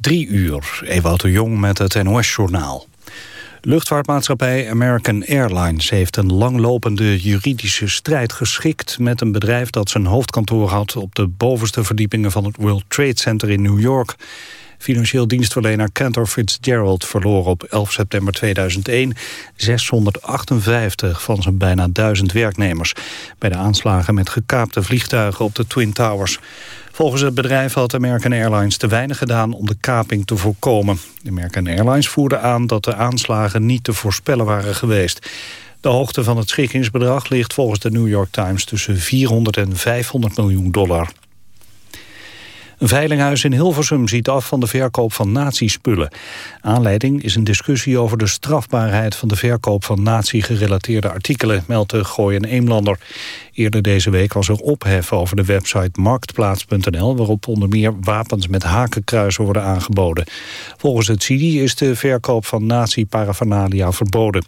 Drie uur, Ewout de Jong met het NOS-journaal. Luchtvaartmaatschappij American Airlines heeft een langlopende juridische strijd geschikt met een bedrijf dat zijn hoofdkantoor had op de bovenste verdiepingen van het World Trade Center in New York. Financieel dienstverlener Cantor Fitzgerald verloor op 11 september 2001 658 van zijn bijna 1000 werknemers bij de aanslagen met gekaapte vliegtuigen op de Twin Towers. Volgens het bedrijf had American Airlines te weinig gedaan om de kaping te voorkomen. American Airlines voerde aan dat de aanslagen niet te voorspellen waren geweest. De hoogte van het schikkingsbedrag ligt volgens de New York Times tussen 400 en 500 miljoen dollar. Een veilinghuis in Hilversum ziet af van de verkoop van nazispullen. Aanleiding is een discussie over de strafbaarheid van de verkoop van nazi-gerelateerde artikelen, meldt de Gooi en Eemlander. Eerder deze week was er ophef over de website marktplaats.nl... waarop onder meer wapens met hakenkruisen worden aangeboden. Volgens het CIDI is de verkoop van nazi-paraphernalia verboden.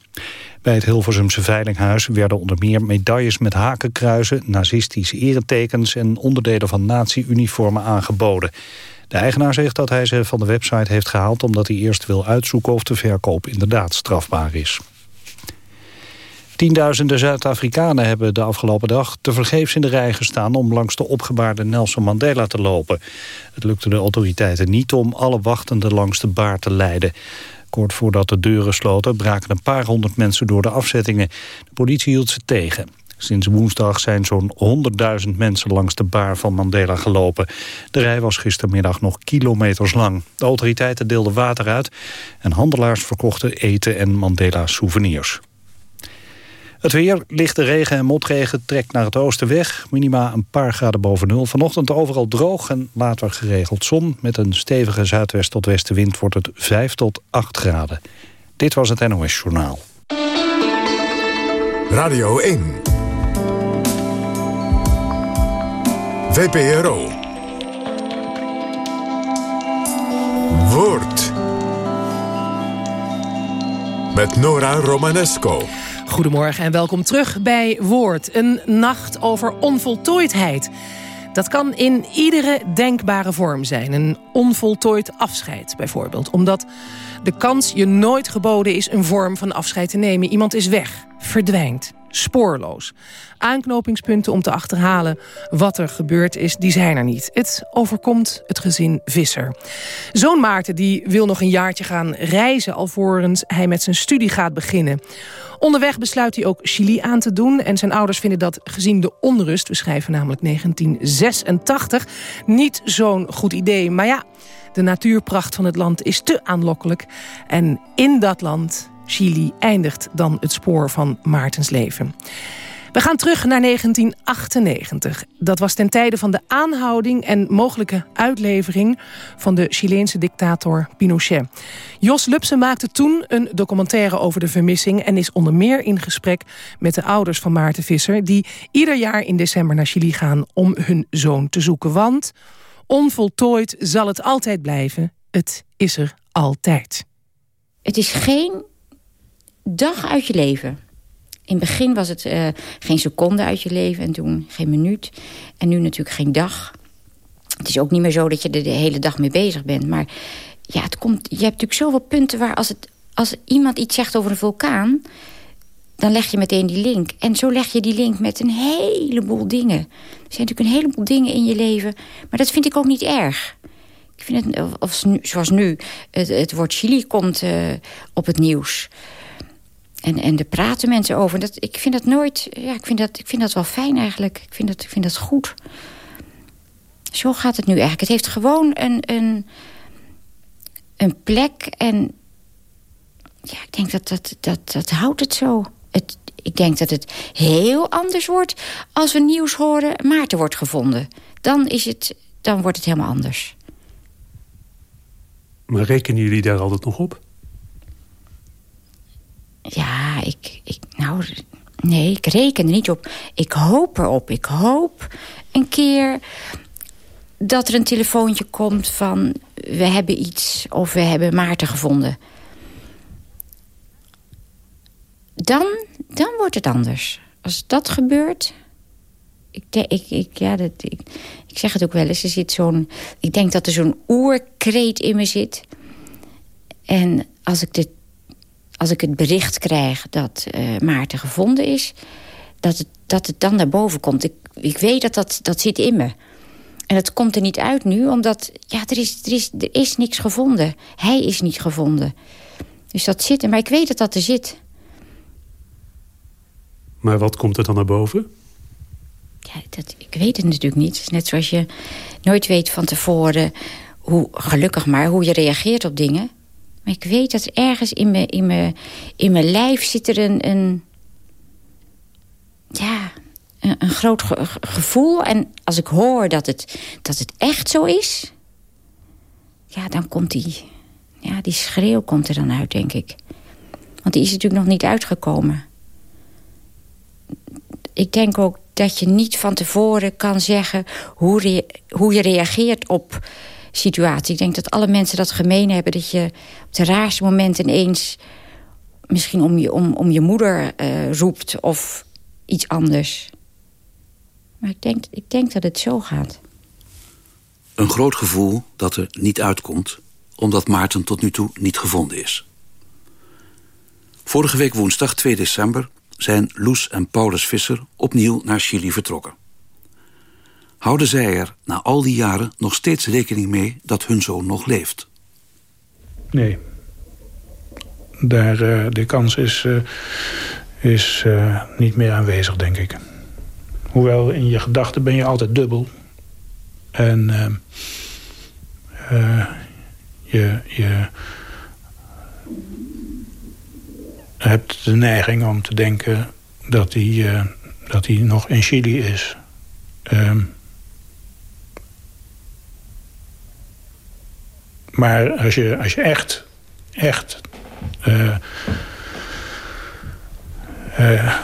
Bij het Hilversumse Veilinghuis werden onder meer medailles met hakenkruisen... nazistische eretekens en onderdelen van nazi-uniformen aangeboden. De eigenaar zegt dat hij ze van de website heeft gehaald... omdat hij eerst wil uitzoeken of de verkoop inderdaad strafbaar is. Tienduizenden Zuid-Afrikanen hebben de afgelopen dag tevergeefs in de rij gestaan om langs de opgebaarde Nelson Mandela te lopen. Het lukte de autoriteiten niet om alle wachtenden langs de baar te leiden. Kort voordat de deuren sloten braken een paar honderd mensen door de afzettingen. De politie hield ze tegen. Sinds woensdag zijn zo'n 100.000 mensen langs de baar van Mandela gelopen. De rij was gistermiddag nog kilometers lang. De autoriteiten deelden water uit en handelaars verkochten eten en Mandela-souvenirs. Het weer, lichte regen en motregen trekt naar het oosten weg. Minima een paar graden boven nul. Vanochtend overal droog en later geregeld zon. Met een stevige zuidwest tot westenwind wordt het 5 tot 8 graden. Dit was het NOS Journaal. Radio 1. VPRO. Woord. Met Nora Romanesco. Goedemorgen en welkom terug bij Woord. Een nacht over onvoltooidheid. Dat kan in iedere denkbare vorm zijn. Een onvoltooid afscheid bijvoorbeeld. Omdat de kans je nooit geboden is een vorm van afscheid te nemen. Iemand is weg, verdwijnt, spoorloos. Aanknopingspunten om te achterhalen wat er gebeurd is, die zijn er niet. Het overkomt het gezin Visser. Zoon Maarten die wil nog een jaartje gaan reizen... alvorens hij met zijn studie gaat beginnen. Onderweg besluit hij ook Chili aan te doen. En zijn ouders vinden dat gezien de onrust... we schrijven namelijk 1986, niet zo'n goed idee. Maar ja, de natuurpracht van het land is te aanlokkelijk. En in dat land, Chili, eindigt dan het spoor van Maartens leven. We gaan terug naar 1998. Dat was ten tijde van de aanhouding en mogelijke uitlevering... van de Chileense dictator Pinochet. Jos Lupsen maakte toen een documentaire over de vermissing... en is onder meer in gesprek met de ouders van Maarten Visser... die ieder jaar in december naar Chili gaan om hun zoon te zoeken. Want onvoltooid zal het altijd blijven. Het is er altijd. Het is geen dag uit je leven in het begin was het uh, geen seconde uit je leven en toen geen minuut. En nu natuurlijk geen dag. Het is ook niet meer zo dat je er de hele dag mee bezig bent. Maar ja, het komt, je hebt natuurlijk zoveel punten waar als, het, als iemand iets zegt over een vulkaan... dan leg je meteen die link. En zo leg je die link met een heleboel dingen. Er zijn natuurlijk een heleboel dingen in je leven. Maar dat vind ik ook niet erg. Ik vind het, of, zoals nu, het, het woord Chili komt uh, op het nieuws... En, en daar praten mensen over. Dat, ik vind dat nooit... Ja, ik vind dat, ik vind dat wel fijn eigenlijk. Ik vind dat, ik vind dat goed. Zo gaat het nu eigenlijk. Het heeft gewoon een, een, een plek. En ja, ik denk dat dat, dat, dat houdt het zo. Het, ik denk dat het heel anders wordt als we nieuws horen... Maarten wordt gevonden. Dan, is het, dan wordt het helemaal anders. Maar rekenen jullie daar altijd nog op? Ja, ik, ik... Nou, nee, ik reken er niet op. Ik hoop erop. Ik hoop een keer dat er een telefoontje komt van... we hebben iets of we hebben Maarten gevonden. Dan, dan wordt het anders. Als dat gebeurt... ik, ik, ik, ja, dat, ik, ik zeg het ook wel eens. Er zit zo'n, ik denk dat er zo'n oerkreet in me zit. En als ik, dit, als ik het bericht krijg dat uh, Maarten gevonden is... Dat het, dat het dan naar boven komt. Ik, ik weet dat, dat dat zit in me. En het komt er niet uit nu, omdat ja, er, is, er, is, er is niks gevonden. Hij is niet gevonden. Dus dat zit er, maar ik weet dat dat er zit. Maar wat komt er dan naar boven? Ja, dat, ik weet het natuurlijk niet. Net zoals je nooit weet van tevoren... Hoe, gelukkig maar, hoe je reageert op dingen. Maar ik weet dat ergens in mijn, in mijn, in mijn lijf zit er een... een ja, een, groot gevoel. En als ik hoor dat het, dat het echt zo is... Ja, dan komt die... Ja, die schreeuw komt er dan uit, denk ik. Want die is natuurlijk nog niet uitgekomen. Ik denk ook dat je niet van tevoren kan zeggen... hoe, hoe je reageert op situaties. Ik denk dat alle mensen dat gemeen hebben. Dat je op de raarste moment ineens... misschien om je, om, om je moeder uh, roept of iets anders. Maar ik denk, ik denk dat het zo gaat. Een groot gevoel dat er niet uitkomt... omdat Maarten tot nu toe niet gevonden is. Vorige week woensdag 2 december zijn Loes en Paulus Visser opnieuw naar Chili vertrokken. Houden zij er na al die jaren nog steeds rekening mee dat hun zoon nog leeft? Nee. Daar, uh, de kans is, uh, is uh, niet meer aanwezig, denk ik. Hoewel in je gedachten ben je altijd dubbel. En je, je hebt de neiging om te denken dat hij, dat nog in Chili is. Um, maar als je, als je echt, echt uh, uh,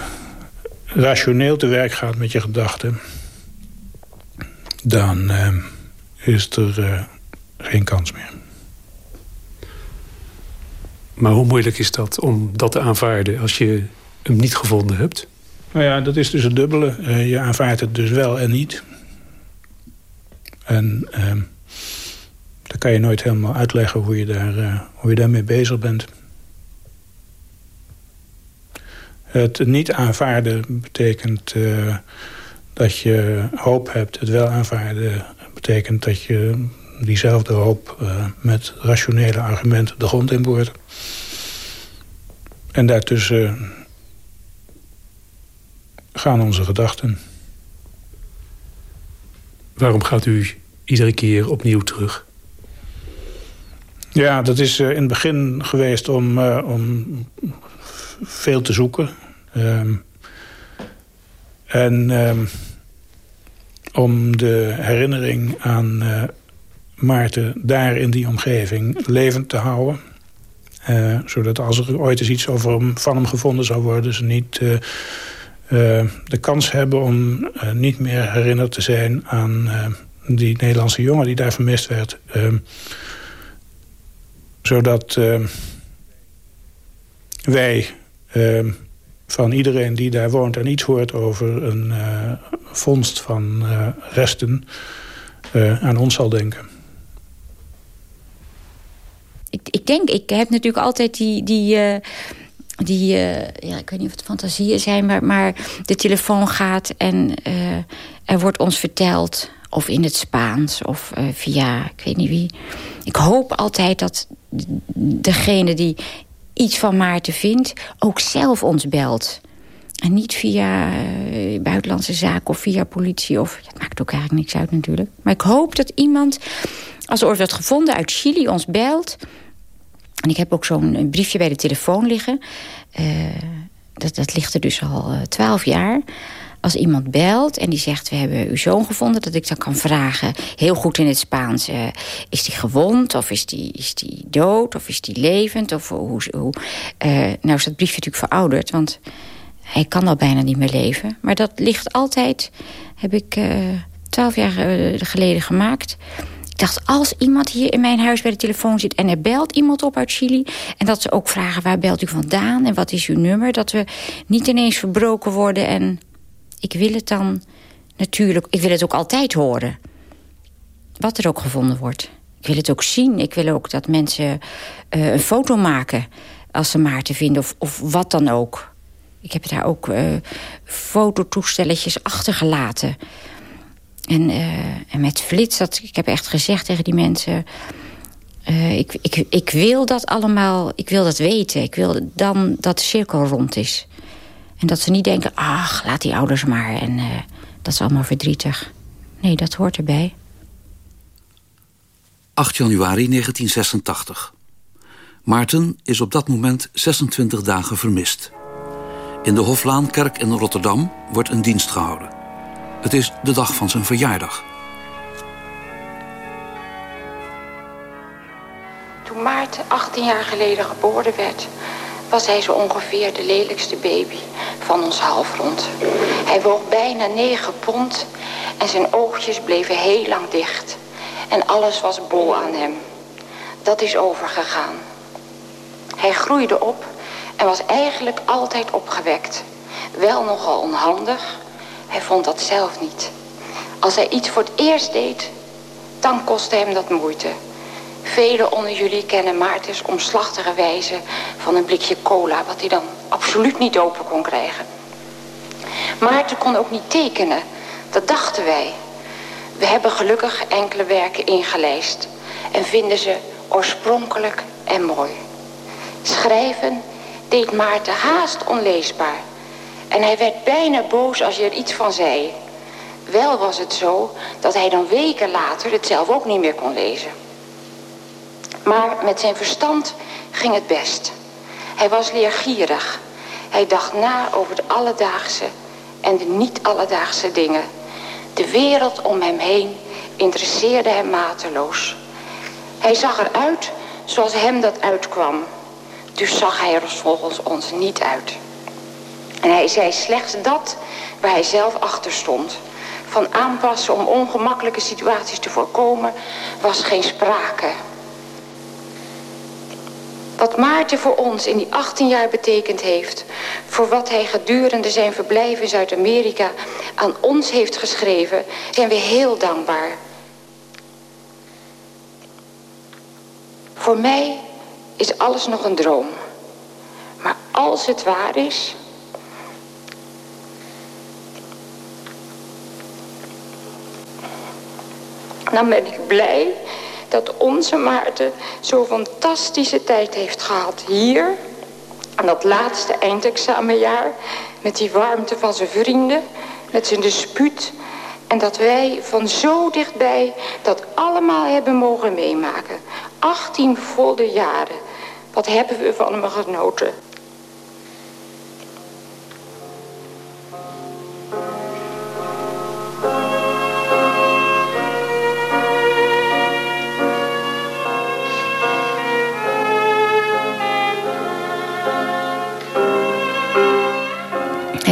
rationeel te werk gaat met je gedachten... dan ehm, is er geen kans meer. Maar hoe moeilijk is dat om dat te aanvaarden als je hem niet gevonden hebt? Nou ja, dat is dus het dubbele. Je aanvaardt het dus wel en niet. En dan kan je nooit helemaal uitleggen hoe je, daar, uh, hoe je daarmee bezig bent. Het niet aanvaarden betekent uh, dat je hoop hebt. Het wel aanvaarden betekent dat je diezelfde hoop uh, met rationele argumenten de grond in boort. En daartussen gaan onze gedachten. Waarom gaat u iedere keer opnieuw terug? Ja, dat is uh, in het begin geweest om, uh, om veel te zoeken. Um, en um, om de herinnering aan uh, Maarten daar in die omgeving levend te houden. Zodat als er ooit eens iets over hem, van hem gevonden zou worden... ze niet de kans hebben om niet meer herinnerd te zijn... aan die Nederlandse jongen die daar vermist werd. Ehm, zodat wij ehm, van iedereen die daar woont en iets hoort... over een vondst van resten aan ons zal denken ik, ik denk, ik heb natuurlijk altijd die... die die, uh, ja, ik weet niet of het fantasieën zijn, maar, maar de telefoon gaat en er wordt ons verteld, of in het Spaans, of via, ik weet niet wie. Ik hoop altijd dat degene die iets van Maarten vindt, ook zelf ons belt. En niet via buitenlandse zaken of via politie. Of, dat maakt ook eigenlijk niks uit natuurlijk. Maar ik hoop dat iemand, als er wordt gevonden uit Chili, ons belt... En ik heb ook zo'n briefje bij de telefoon liggen. Uh, dat, dat ligt er dus al eh, twaalf jaar. Als iemand belt en die zegt, we hebben uw zoon gevonden... dat ik dan kan vragen, heel goed in het Spaans... Uh, is die gewond of is die, is die dood of is die levend? Of hoe, hoe, nou is dat briefje natuurlijk verouderd, want hij kan al bijna niet meer leven. Maar dat ligt altijd, heb ik twaalf jaar geleden gemaakt dacht, als iemand hier in mijn huis bij de telefoon zit... en er belt iemand op uit Chili... en dat ze ook vragen, waar belt u vandaan en wat is uw nummer... dat we niet ineens verbroken worden en ik wil het dan natuurlijk, ik wil het ook altijd horen. Wat er ook gevonden wordt. Ik wil het ook zien. Ik wil ook dat mensen uh, een foto maken als ze Maarten vinden. Of, of wat dan ook. Ik heb daar ook uh, fototoestelletjes achtergelaten. En, uh, en met flits, dat, ik heb echt gezegd tegen die mensen... Ik, ik, ik wil dat allemaal, ik wil dat weten. Ik wil dan dat de cirkel rond is. En dat ze niet denken, ach, laat die ouders maar. En uh, dat is allemaal verdrietig. Nee, dat hoort erbij. 8 januari 1986. Maarten is op dat moment 26 dagen vermist. In de Hoflaankerk in Rotterdam wordt een dienst gehouden. Het is de dag van zijn verjaardag. Toen Maarten 18 jaar geleden geboren werd... was hij zo ongeveer de lelijkste baby van ons halfrond. Hij woog bijna 9 pond en zijn oogjes bleven heel lang dicht. En alles was bol aan hem. Dat is overgegaan. Hij groeide op en was eigenlijk altijd opgewekt. Wel nogal onhandig. Hij vond dat zelf niet. Als hij iets voor het eerst deed, dan kostte hem dat moeite. Velen onder jullie kennen Maartens omslachtige wijze van een blikje cola... wat hij dan absoluut niet open kon krijgen. Maarten kon ook niet tekenen. Dat dachten wij. We hebben gelukkig enkele werken ingelijst... en vinden ze oorspronkelijk en mooi. Schrijven deed Maarten haast onleesbaar. En hij werd bijna boos als je er iets van zei. Wel was het zo dat hij dan weken later het zelf ook niet meer kon lezen. Maar met zijn verstand ging het best. Hij was leergierig. Hij dacht na over de alledaagse en de niet-alledaagse dingen. De wereld om hem heen interesseerde hem mateloos. Hij zag eruit zoals hem dat uitkwam. Dus zag hij er volgens ons niet uit. En hij zei slechts dat waar hij zelf achter stond. Van aanpassen om ongemakkelijke situaties te voorkomen was geen sprake. Wat Maarten voor ons in die 18 jaar betekend heeft... voor wat hij gedurende zijn verblijf in Zuid-Amerika aan ons heeft geschreven... zijn we heel dankbaar. Voor mij is alles nog een droom. Maar als het waar is... dan ben ik blij dat onze Maarten zo'n fantastische tijd heeft gehad. Hier, aan dat laatste eindexamenjaar, met die warmte van zijn vrienden, met zijn dispuut. En dat wij van zo dichtbij dat allemaal hebben mogen meemaken. 18 volle jaren. Wat hebben we van hem genoten.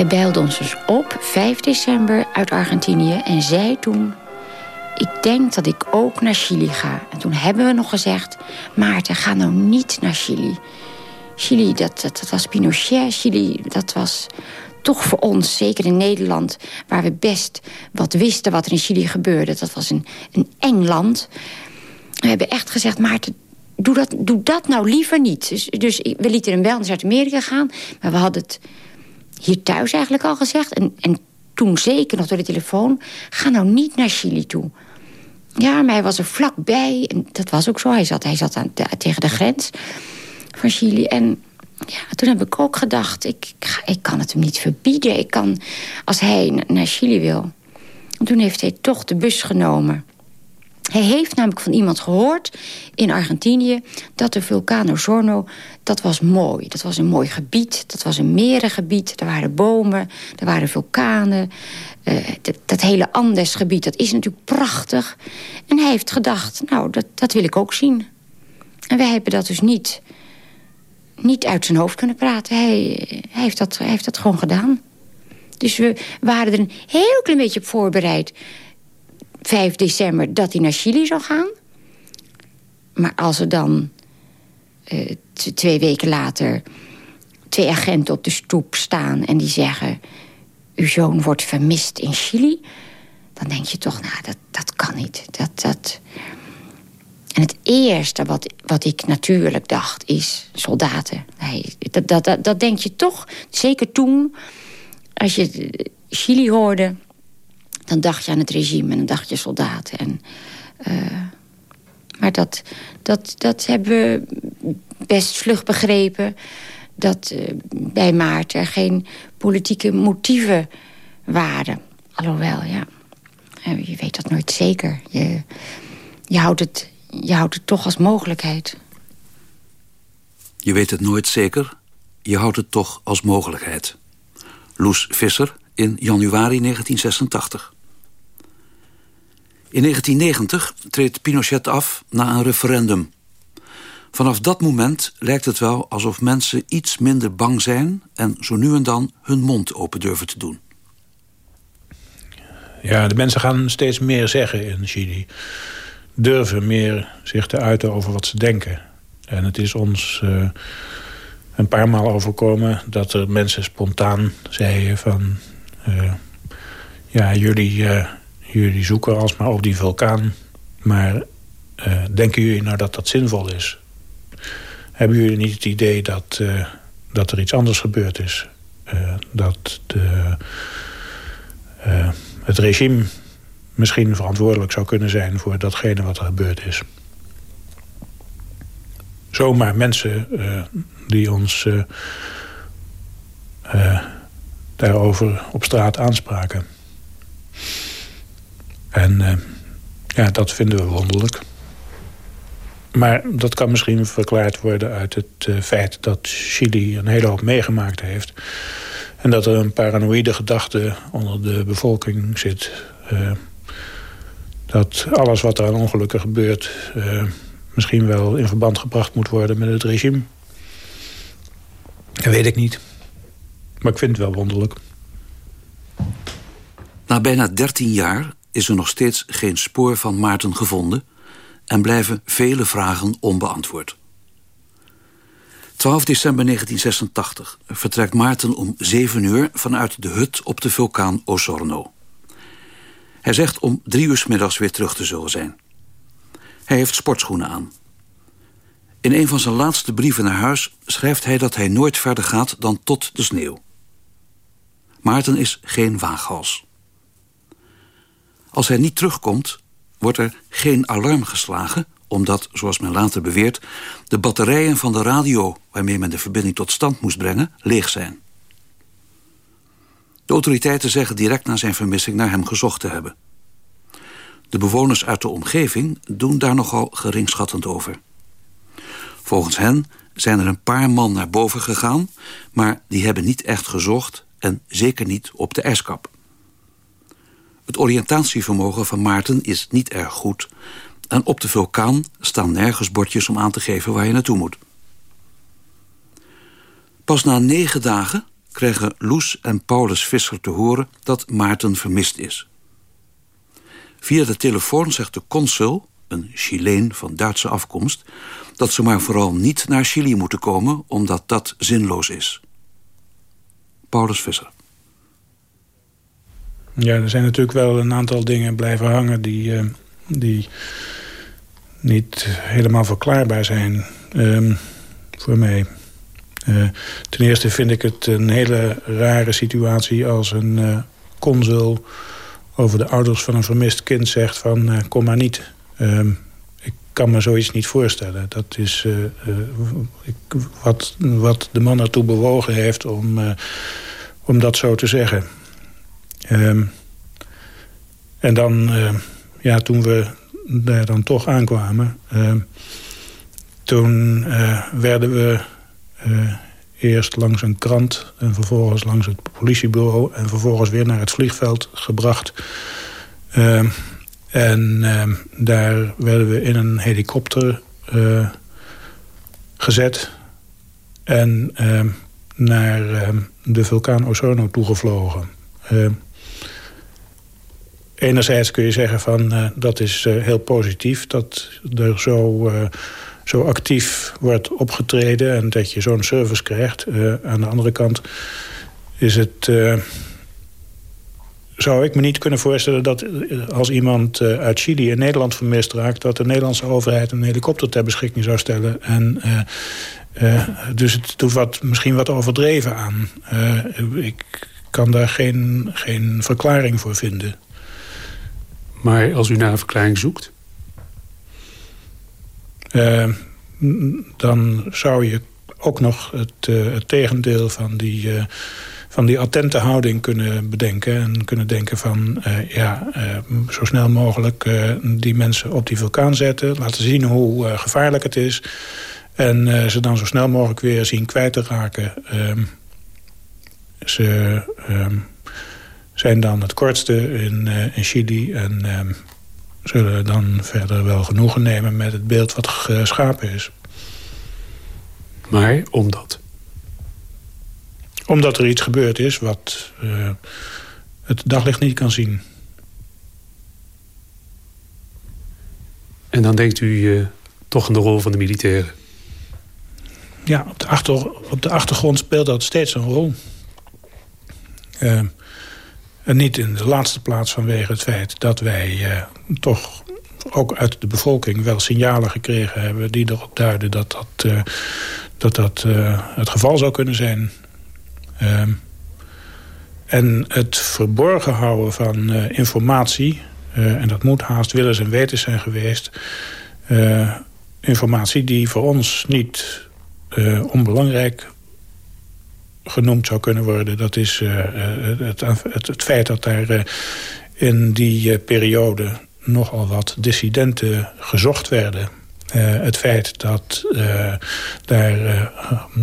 Hij belde ons dus op, 5 december, uit Argentinië... en zei toen, ik denk dat ik ook naar Chili ga. En toen hebben we nog gezegd, Maarten, ga nou niet naar Chili. Chili, dat, dat, was Pinochet. Chili, dat was toch voor ons, zeker in Nederland... waar we best wat wisten wat er in Chili gebeurde. Dat was een, een eng land. We hebben echt gezegd, Maarten, doe dat, doe dat nou liever niet. Dus, dus we lieten hem wel naar Zuid-Amerika gaan... maar we hadden het hier thuis eigenlijk al gezegd. En, en toen zeker nog door de telefoon. Ga nou niet naar Chili toe. Ja, maar hij was er vlakbij. En dat was ook zo. Hij zat, hij zat aan, tegen de grens van Chili. En ja, toen heb ik ook gedacht... Ik, ik kan het hem niet verbieden. Ik kan, als hij naar Chili wil. En toen heeft hij toch de bus genomen. Hij heeft namelijk van iemand gehoord in Argentinië... dat de vulkaan Osorno, dat was mooi. Dat was een mooi gebied, dat was een merengebied. Er waren bomen, er waren vulkanen. Uh, dat, hele Andesgebied, dat is natuurlijk prachtig. En hij heeft gedacht, nou, dat, dat wil ik ook zien. En wij hebben dat dus niet, niet uit zijn hoofd kunnen praten. Hij, hij, heeft dat, hij heeft dat gewoon gedaan. Dus we waren er een heel klein beetje op voorbereid 5 december dat hij naar Chili zou gaan. Maar als er dan uh, twee weken later twee agenten op de stoep staan... en die zeggen, uw zoon wordt vermist in Chili... dan denk je toch, nou, dat, dat kan niet. Dat, dat... En het eerste wat, wat ik natuurlijk dacht is soldaten. Dat, dat, dat, dat denk je toch, zeker toen, als je Chili hoorde... dan dacht je aan het regime en dan dacht je soldaten. En, uh, maar dat, dat, dat hebben we best vlug begrepen... dat uh, bij Maarten er geen politieke motieven waren. Alhoewel, ja, je weet dat nooit zeker. Je, je, houdt het, je houdt het toch als mogelijkheid. Je weet het nooit zeker, je houdt het toch als mogelijkheid. Loes Visser in januari 1986. In 1990 treedt Pinochet af na een referendum. Vanaf dat moment lijkt het wel alsof mensen iets minder bang zijn... en zo nu en dan hun mond open durven te doen. Ja, de mensen gaan steeds meer zeggen in Chili. Durven meer zich te uiten over wat ze denken. En het is ons uh, een paar maal overkomen dat er mensen spontaan zeiden van... Uh, ja, jullie, uh, jullie zoeken alsmaar op die vulkaan. Maar denken jullie nou dat dat zinvol is? Hebben jullie niet het idee dat, dat er iets anders gebeurd is? dat de het regime misschien verantwoordelijk zou kunnen zijn... voor datgene wat er gebeurd is. Zomaar mensen die ons daarover op straat aanspraken. En ja, dat vinden we wonderlijk. Maar dat kan misschien verklaard worden uit het feit dat Chili een hele hoop meegemaakt heeft... En dat er een paranoïde gedachte onder de bevolking zit. Uh, dat alles wat er aan ongelukken gebeurt... Misschien wel in verband gebracht moet worden met het regime. Dat weet ik niet. Maar ik vind het wel wonderlijk. Na bijna 13 jaar is er nog steeds geen spoor van Maarten gevonden... en blijven vele vragen onbeantwoord. 12 december 1986 vertrekt Maarten om 7 uur vanuit de hut op de vulkaan Osorno. Hij zegt om drie uur middags weer terug te zullen zijn. Hij heeft sportschoenen aan. In een van zijn laatste brieven naar huis schrijft hij dat hij nooit verder gaat dan tot de sneeuw. Maarten is geen waaghals. Als hij niet terugkomt, wordt er geen alarm geslagen omdat, zoals men later beweert... de batterijen van de radio waarmee men de verbinding tot stand moest brengen... leeg zijn. De autoriteiten zeggen direct na zijn vermissing naar hem gezocht te hebben. De bewoners uit de omgeving doen daar nogal geringschattend over. Volgens hen zijn er een paar man naar boven gegaan... maar die hebben niet echt gezocht en zeker niet op de ijskap. Het oriëntatievermogen van Maarten is niet erg goed... En op de vulkaan staan nergens bordjes om aan te geven waar je naartoe moet. Pas na negen dagen kregen Loes en Paulus Visser te horen dat Maarten vermist is. Via de telefoon zegt de consul, een Chileen van Duitse afkomst... dat ze maar vooral niet naar Chili moeten komen, omdat dat zinloos is. Paulus Visser. Ja, er zijn natuurlijk wel een aantal dingen blijven hangen... die, uh, die niet helemaal verklaarbaar zijn um, voor mij. Uh, ten eerste vind ik het een hele rare situatie als een uh, consul over de ouders van een vermist kind zegt van kom maar niet. Um, ik kan me zoiets niet voorstellen. Dat is ik, wat, wat de man ertoe bewogen heeft om, om dat zo te zeggen. Um, en dan, ja, toen we daar dan toch aankwamen... Uh, toen uh, werden we uh, eerst langs een krant... en vervolgens langs het politiebureau... en vervolgens weer naar het vliegveld gebracht. Ehm, en ehm, daar werden we in een helikopter gezet... en naar de vulkaan Osorno toegevlogen enerzijds kun je zeggen van uh, dat is uh, heel positief... dat er zo, uh, zo actief wordt opgetreden en dat je zo'n service krijgt. aan de andere kant is het zou ik me niet kunnen voorstellen dat als iemand uit Chili in Nederland vermist raakt... dat de Nederlandse overheid een helikopter ter beschikking zou stellen. En, dus het doet wat, misschien wat overdreven aan. ik kan daar geen, geen verklaring voor vinden. Maar als u naar een verklaring zoekt? dan zou je ook nog het, uh, het tegendeel van die, uh, van die attente houding kunnen bedenken. En kunnen denken van, ja, zo snel mogelijk die mensen op die vulkaan zetten. Laten zien hoe gevaarlijk het is. En ze dan zo snel mogelijk weer zien kwijt te raken. Ehm, ze um, zijn dan het kortste in, in Chili en um, zullen dan verder wel genoegen nemen met het beeld wat geschapen is. Maar omdat? Omdat er iets gebeurd is wat uh, het daglicht niet kan zien. En dan denkt u uh, toch aan de rol van de militairen? Ja, op de, achter, op de achtergrond speelt dat steeds een rol. Uh, en niet in de laatste plaats vanwege het feit dat wij toch ook uit de bevolking wel signalen gekregen hebben... die erop duiden dat dat, uh, dat, dat uh, het geval zou kunnen zijn. Uh, en het verborgen houden van uh, informatie... en dat moet haast willens en wetens zijn geweest... informatie die voor ons niet onbelangrijk genoemd zou kunnen worden. Dat is het, het, het, feit dat daar in die periode nogal wat dissidenten gezocht werden. Het feit dat daar uh,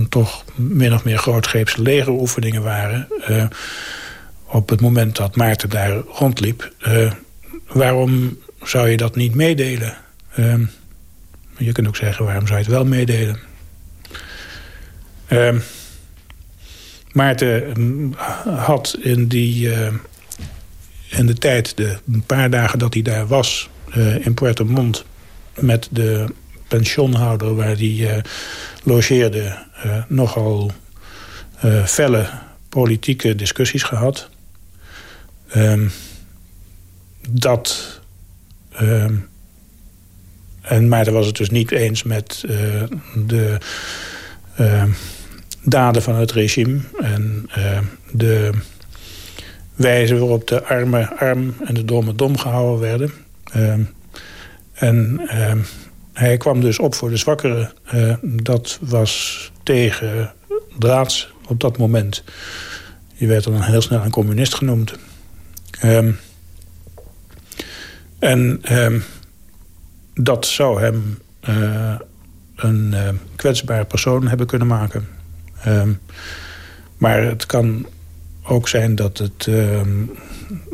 toch min of meer grootscheepse legeroefeningen waren... op het moment dat Maarten daar rondliep... waarom zou je dat niet meedelen? je kunt ook zeggen, waarom zou je het wel meedelen? Maarten mm, had in die in de tijd, de paar dagen dat hij daar was uh, in Puerto Montt... met de pensioenhouder waar hij uh, logeerde... Nogal felle politieke discussies gehad. Um, dat... Um, en Maarten was het dus niet eens met de ehm, daden van het regime... en de wijze waarop de armen arm en de domme dom gehouden werden. Uh, en uh, hij kwam dus op voor de zwakkeren. Uh, dat was tegen draads op dat moment. Je werd dan heel snel een communist genoemd. Ehm, en ehm, dat zou hem eh, een kwetsbare persoon hebben kunnen maken. Maar het kan ook zijn dat het uh,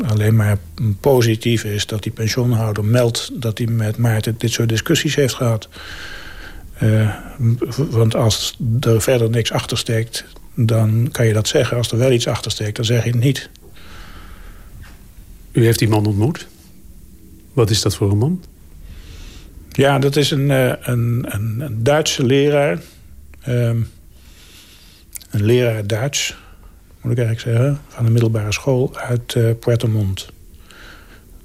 alleen maar positief is... dat die pensioenhouder meldt dat hij met Maarten dit soort discussies heeft gehad. Uh, want als er verder niks achter steekt, dan kan je dat zeggen. Als er wel iets achter steekt, dan zeg je het niet. U heeft die man ontmoet. Wat is dat voor een man? Ja, dat is een, uh, een, een, Duitse leraar. Ehm, een leraar Duits moet ik eigenlijk zeggen, van de middelbare school uit uh, Puerto Montt.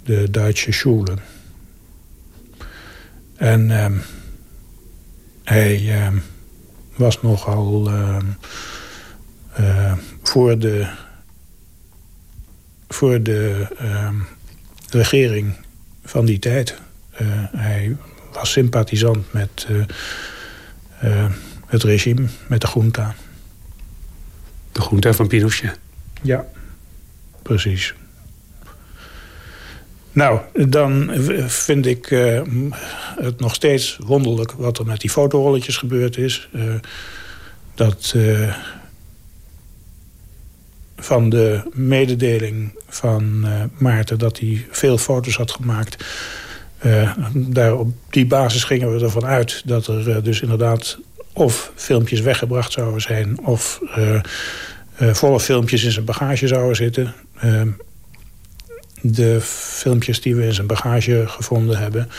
De Duitse Schule. En uh, hij uh, was nogal ehm, eh, voor de, voor de ehm, regering van die tijd. Eh, hij was sympathisant met het regime, met de junta. De groente van Pinochet. Ja, precies. Nou, dan vind ik uh, het nog steeds wonderlijk... wat er met die fotorolletjes gebeurd is. Uh, dat uh, van de mededeling van Maarten... dat hij veel foto's had gemaakt... daar op die basis gingen we ervan uit... dat er dus inderdaad of filmpjes weggebracht zouden zijn... of uh, volle filmpjes in zijn bagage zouden zitten. Uh, de filmpjes die we in zijn bagage gevonden hebben...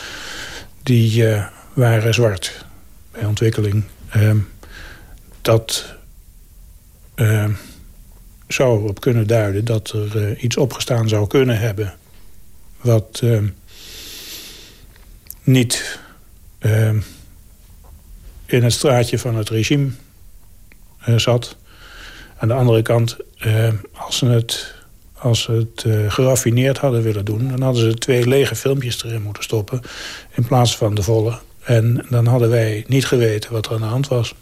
die waren zwart bij ontwikkeling. dat zou op kunnen duiden dat er iets opgestaan zou kunnen hebben... wat ehm, niet ehm, in het straatje van het regime zat. Aan de andere kant, als ze het als het uh, geraffineerd hadden willen doen... dan hadden ze twee lege filmpjes erin moeten stoppen... in plaats van de volle. En dan hadden wij niet geweten wat er aan de hand was.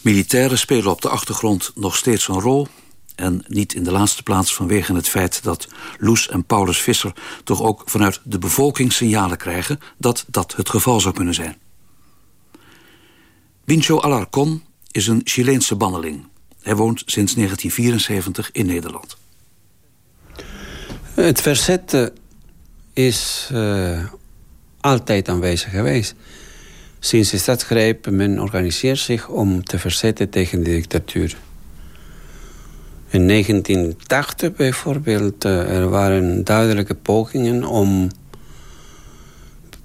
Militairen spelen op de achtergrond nog steeds een rol... en niet in de laatste plaats vanwege het feit dat Loes en Paulus Visser... toch ook vanuit de bevolking signalen krijgen dat dat het geval zou kunnen zijn. Wincho Alarcon is een Chileense banneling hij woont sinds 1974 in Nederland. Het verzet eh, is uh, altijd aanwezig geweest. Sinds de stadsgreep men organiseert zich om te verzetten tegen de dictatuur. In 1980 bijvoorbeeld, uh, er waren duidelijke pogingen om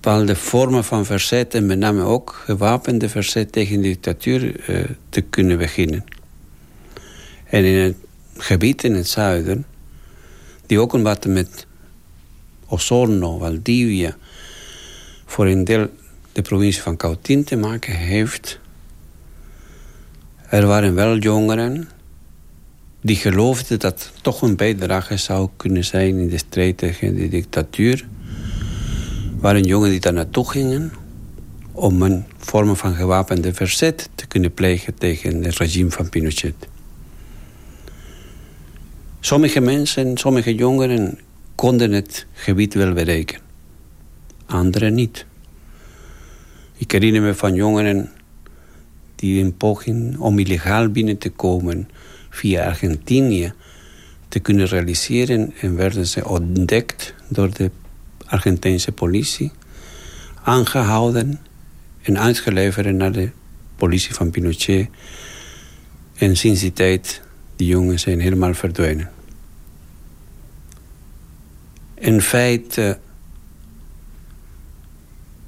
bepaalde vormen van verzet... en met name ook gewapende verzet tegen de dictatuur te kunnen beginnen. En in het gebied in het zuiden, die ook een wat met Osorno, Valdivia, voor een deel de provincie van Cautín te maken heeft. Er waren wel jongeren die geloofden dat toch een bijdrage zou kunnen zijn in de strijd tegen de dictatuur. Waren jongeren die daar naartoe gingen om een vorm van gewapende verzet te kunnen plegen tegen het regime van Pinochet. Sommige mensen, sommige jongeren konden het gebied wel bereiken. Anderen niet. Ik herinner me van jongeren die een poging om illegaal binnen te komen via Argentinië te kunnen realiseren en werden ze ontdekt door de Argentijnse politie, aangehouden en uitgeleverd naar de politie van Pinochet. En sinds die tijd die jongen zijn helemaal verdwenen. In feite,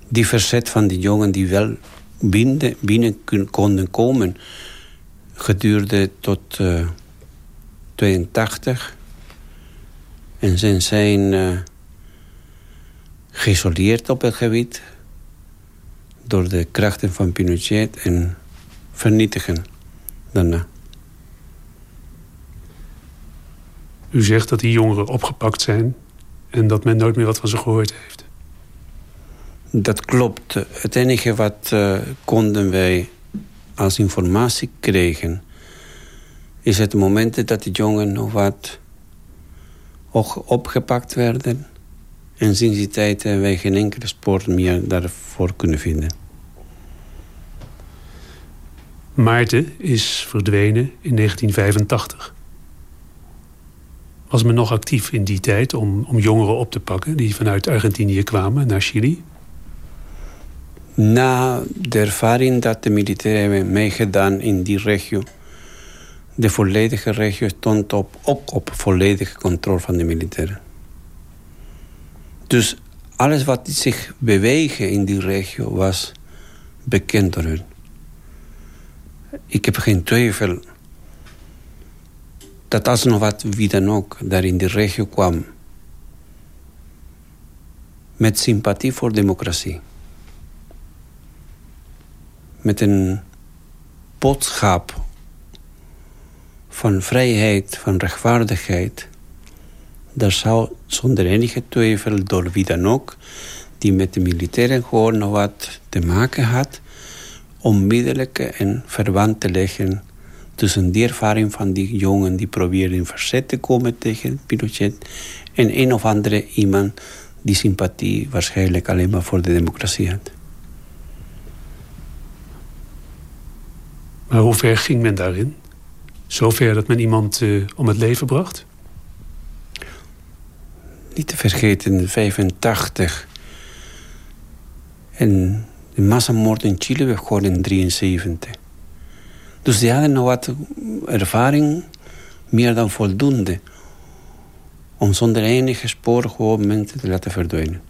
die verzet van die jongen die wel binnen, binnen konden komen... gedurende tot uh, eh, 82. En ze zijn uh, geïsoleerd op het gebied... door de krachten van Pinochet en vernietigen daarna. U zegt dat die jongeren opgepakt zijn en dat men nooit meer wat van ze gehoord heeft. Dat klopt. Het enige wat uh, konden wij als informatie kregen... is het moment dat de jongeren nog wat opgepakt werden. En sinds die tijd hebben wij geen enkele spoor meer daarvoor kunnen vinden. Maarten is verdwenen in 1985 was men nog actief in die tijd om, om jongeren op te pakken... die vanuit Argentinië kwamen naar Chili? Na de ervaring dat de militairen hebben meegedaan in die regio... de volledige regio stond op, ook op volledige controle van de militairen. Dus alles wat zich beweegde in die regio was bekend door hun. Ik heb geen twijfel dat als nog wat wie dan ook daar in de regio kwam met sympathie voor democratie, met een boodschap van vrijheid, van rechtvaardigheid, daar zou zonder enige twijfel door wie dan ook, die met de militairen gewoon nog wat te maken had, onmiddellijke en verband te leggen tussen de ervaring van die jongen die probeerde in verzet te komen tegen Pinochet en een of andere iemand die sympathie waarschijnlijk alleen maar voor de democratie had. Maar hoe ver ging men daarin? Zover dat men iemand uh, om het leven bracht? Niet te vergeten, in 85. En de massamoord in Chile begon in 73. Dus die hadden nog wat ervaring, meer dan voldoende... om zonder enige spoor gewoon mensen te laten verdwijnen.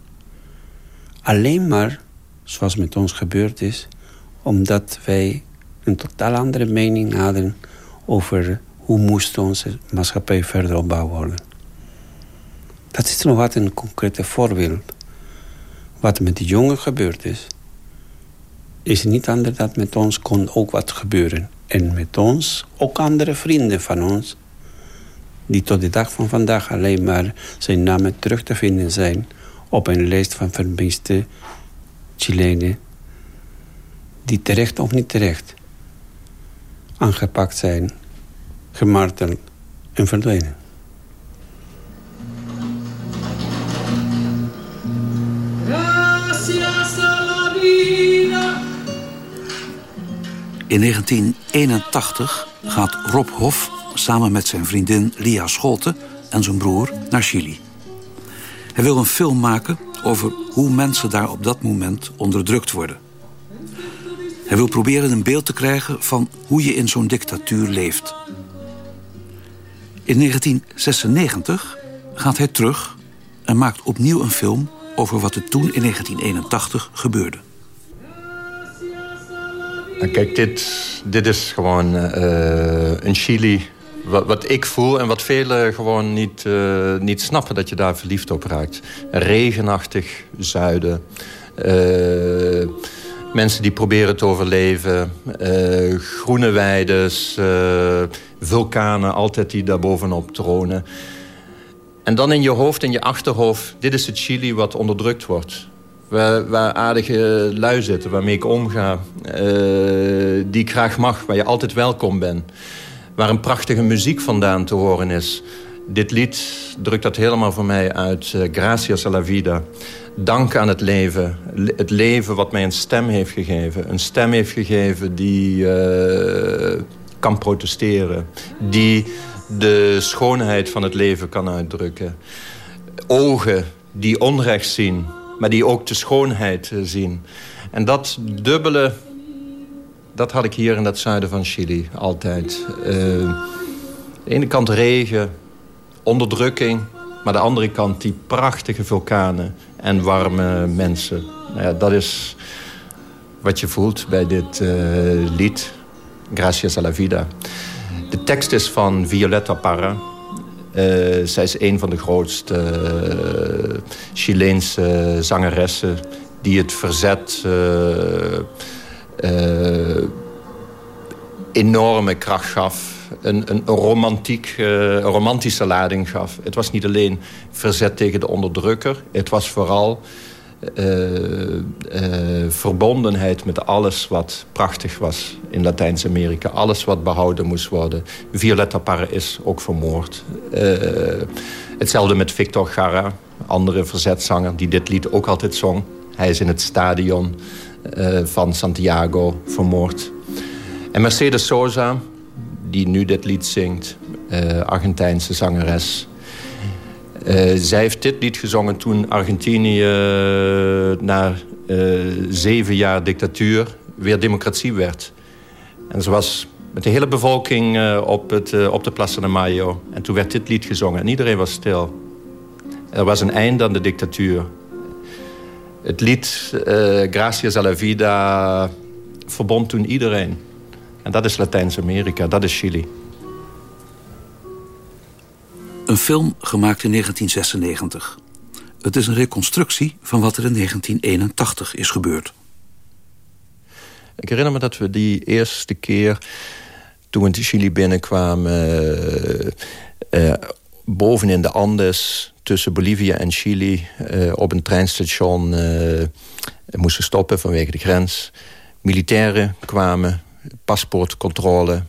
Alleen maar, zoals met ons gebeurd is... omdat wij een totaal andere mening hadden over hoe moest onze maatschappij verder opbouwd worden. Dat is nog wat een concreet voorbeeld. Wat met die jongen gebeurd is, is niet anders dat met ons kon ook wat gebeuren. En met ons, ook andere vrienden van ons, die tot de dag van vandaag alleen maar zijn namen terug te vinden zijn op een lijst van vermiste Chilenen, die terecht of niet terecht aangepakt zijn, gemarteld en verdwenen. In 1981 gaat Rob Hof samen met zijn vriendin Lia Scholte en zijn broer naar Chili. Hij wil een film maken over hoe mensen daar op dat moment onderdrukt worden. Hij wil proberen een beeld te krijgen van hoe je in zo'n dictatuur leeft. In 1996 gaat hij terug en maakt opnieuw een film over wat er toen in 1981 gebeurde. Kijk, dit, dit is gewoon uh, een Chili wat, wat, ik voel en wat velen gewoon niet, uh, niet snappen... dat je daar verliefd op raakt. Regenachtig zuiden. Mensen die proberen te overleven. Groene weides. vulkanen, altijd die daar bovenop tronen. En dan in je hoofd, in je achterhoofd... dit is het Chili wat onderdrukt wordt. Waar, waar aardige lui zitten, waarmee ik omga. die ik graag mag, waar je altijd welkom bent waar een prachtige muziek vandaan te horen is. Dit lied drukt dat helemaal voor mij uit. Uh, Gracias a la vida. Dank aan het leven. Het leven wat mij een stem heeft gegeven. Een stem heeft gegeven die uh, kan protesteren. Die de schoonheid van het leven kan uitdrukken. Ogen die onrecht zien, maar die ook de schoonheid uh, zien. En dat dubbele dat had ik hier in het zuiden van Chili altijd. Aan de ene kant regen, onderdrukking... maar aan de andere kant die prachtige vulkanen en warme mensen. Nou ja, dat is wat je voelt bij dit uh, lied, Gracias a la Vida. De tekst is van Violetta Parra. Uh, zij is een van de grootste uh, Chileense zangeressen... die het verzet uh, enorme kracht gaf. Een, een, romantiek, een romantische lading gaf. Het was niet alleen verzet tegen de onderdrukker. Het was vooral verbondenheid met alles wat prachtig was in Latijns-Amerika. Alles wat behouden moest worden. Violetta Parra is ook vermoord. hetzelfde met Victor Garra, andere verzetzanger... die dit lied ook altijd zong. Hij is in het stadion van Santiago vermoord. En Mercedes Sosa, die nu dit lied zingt, Argentijnse zangeres. Uh, zij heeft dit lied gezongen toen Argentinië na zeven jaar dictatuur weer democratie werd. En ze was met de hele bevolking op, het, op de Plaza de Mayo. En toen werd dit lied gezongen en iedereen was stil. Er was een einde aan de dictatuur. Het lied Gracias a la Vida verbond toen iedereen. En dat is Latijns-Amerika, dat is Chili. Een film gemaakt in 1996. Het is een reconstructie van wat er in 1981 is gebeurd. Ik herinner me dat we die eerste keer... toen we in Chili binnenkwamen... Uh, uh, boven in de Andes tussen Bolivia en Chili uh, op een treinstation moesten stoppen vanwege de grens. Militairen kwamen, paspoortcontrole.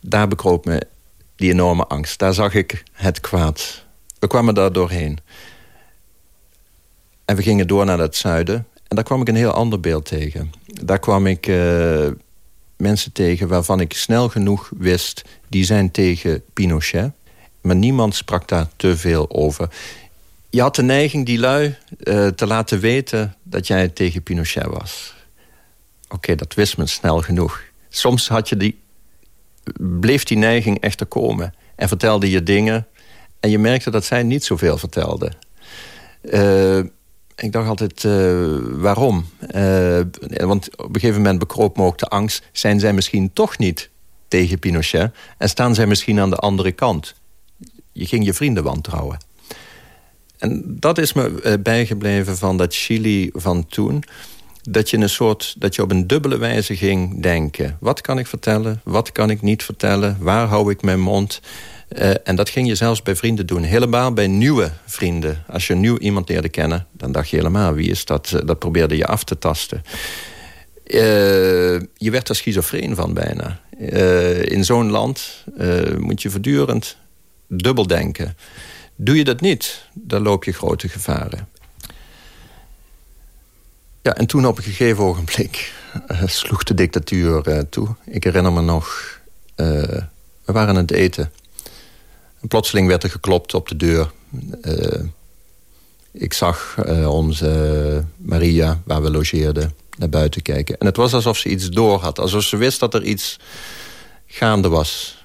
Daar bekroop me die enorme angst. Daar zag ik het kwaad. We kwamen daar doorheen. En we gingen door naar het zuiden. En daar kwam ik een heel ander beeld tegen. Daar kwam ik mensen tegen waarvan ik snel genoeg wist... die zijn tegen Pinochet maar niemand sprak daar te veel over. Je had de neiging die lui uh, te laten weten dat jij tegen Pinochet was. Oké, dat wist men snel genoeg. Soms had je die, bleef die neiging echter komen. En vertelde je dingen. En je merkte dat zij niet zoveel vertelde. Uh, ik dacht altijd, uh, waarom? want op een gegeven moment bekroop me ook de angst... zijn zij misschien toch niet tegen Pinochet... en staan zij misschien aan de andere kant. Je ging je vrienden wantrouwen. En dat is me eh, bijgebleven van dat Chili van toen dat je, een soort, dat je op een dubbele wijze ging denken. Wat kan ik vertellen? Wat kan ik niet vertellen? Waar hou ik mijn mond? Uh, en dat ging je zelfs bij vrienden doen. Helemaal bij nieuwe vrienden. Als je nieuw iemand leerde kennen, dan dacht je helemaal... wie is dat? Eh, dat probeerde je af te tasten. Uh, je werd er schizofreen van bijna. In zo'n land moet je voortdurend dubbel denken. Doe je dat niet, dan loop je grote gevaren. Ja, en toen op een gegeven ogenblik uh, sloeg de dictatuur uh, toe. Ik herinner me nog, uh, we waren aan het eten. En plotseling werd er geklopt op de deur. ik zag onze Maria, waar we logeerden, naar buiten kijken. En het was alsof ze iets door had. Alsof ze wist dat er iets gaande was.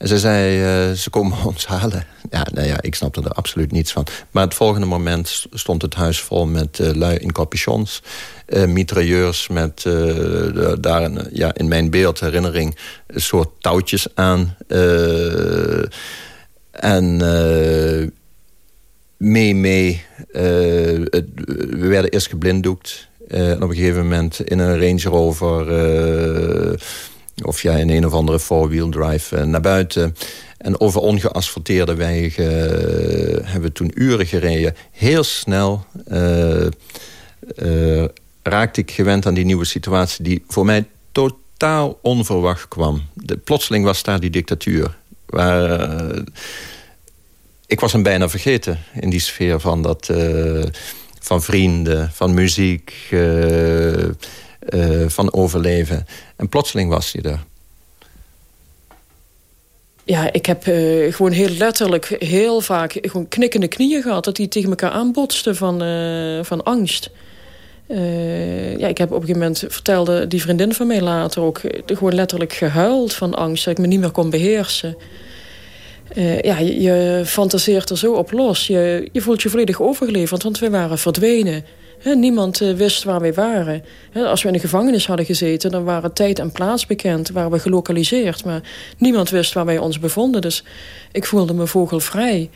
En ze zei, uh, ze komen ons halen. Ja, nou ja, ik snapte er absoluut niets van. Maar het volgende moment stond het huis vol met uh, lui in capuchons. Uh, mitrailleurs met daar ja, in mijn beeld herinnering een soort touwtjes aan. en mee, mee. we werden eerst geblinddoekt. en op een gegeven moment in een Range Rover of jij in een of andere four-wheel drive eh, naar buiten. En over ongeasfalteerde wegen eh, hebben we toen uren gereden. Heel snel uh, raakte ik gewend aan die nieuwe situatie... die voor mij totaal onverwacht kwam. De, plotseling was daar die dictatuur. Waar, ik was hem bijna vergeten in die sfeer van, dat, van vrienden, van muziek... Eh, van overleven. En plotseling was hij er. Ja, ik heb uh, gewoon heel letterlijk heel vaak gewoon knikkende knieën gehad... dat die tegen elkaar aanbotsten van, uh, van angst. Ja, ik heb op een gegeven moment, vertelde die vriendin van mij later ook... gewoon letterlijk gehuild van angst, dat ik me niet meer kon beheersen. ja, je, je, fantaseert er zo op los. Je, je voelt je volledig overgeleverd, want we waren verdwenen niemand eh, wist waar we waren. als we in de gevangenis hadden gezeten... dan waren tijd en plaats bekend, waren we gelokaliseerd. Maar niemand wist waar wij ons bevonden. Dus ik voelde me vogelvrij.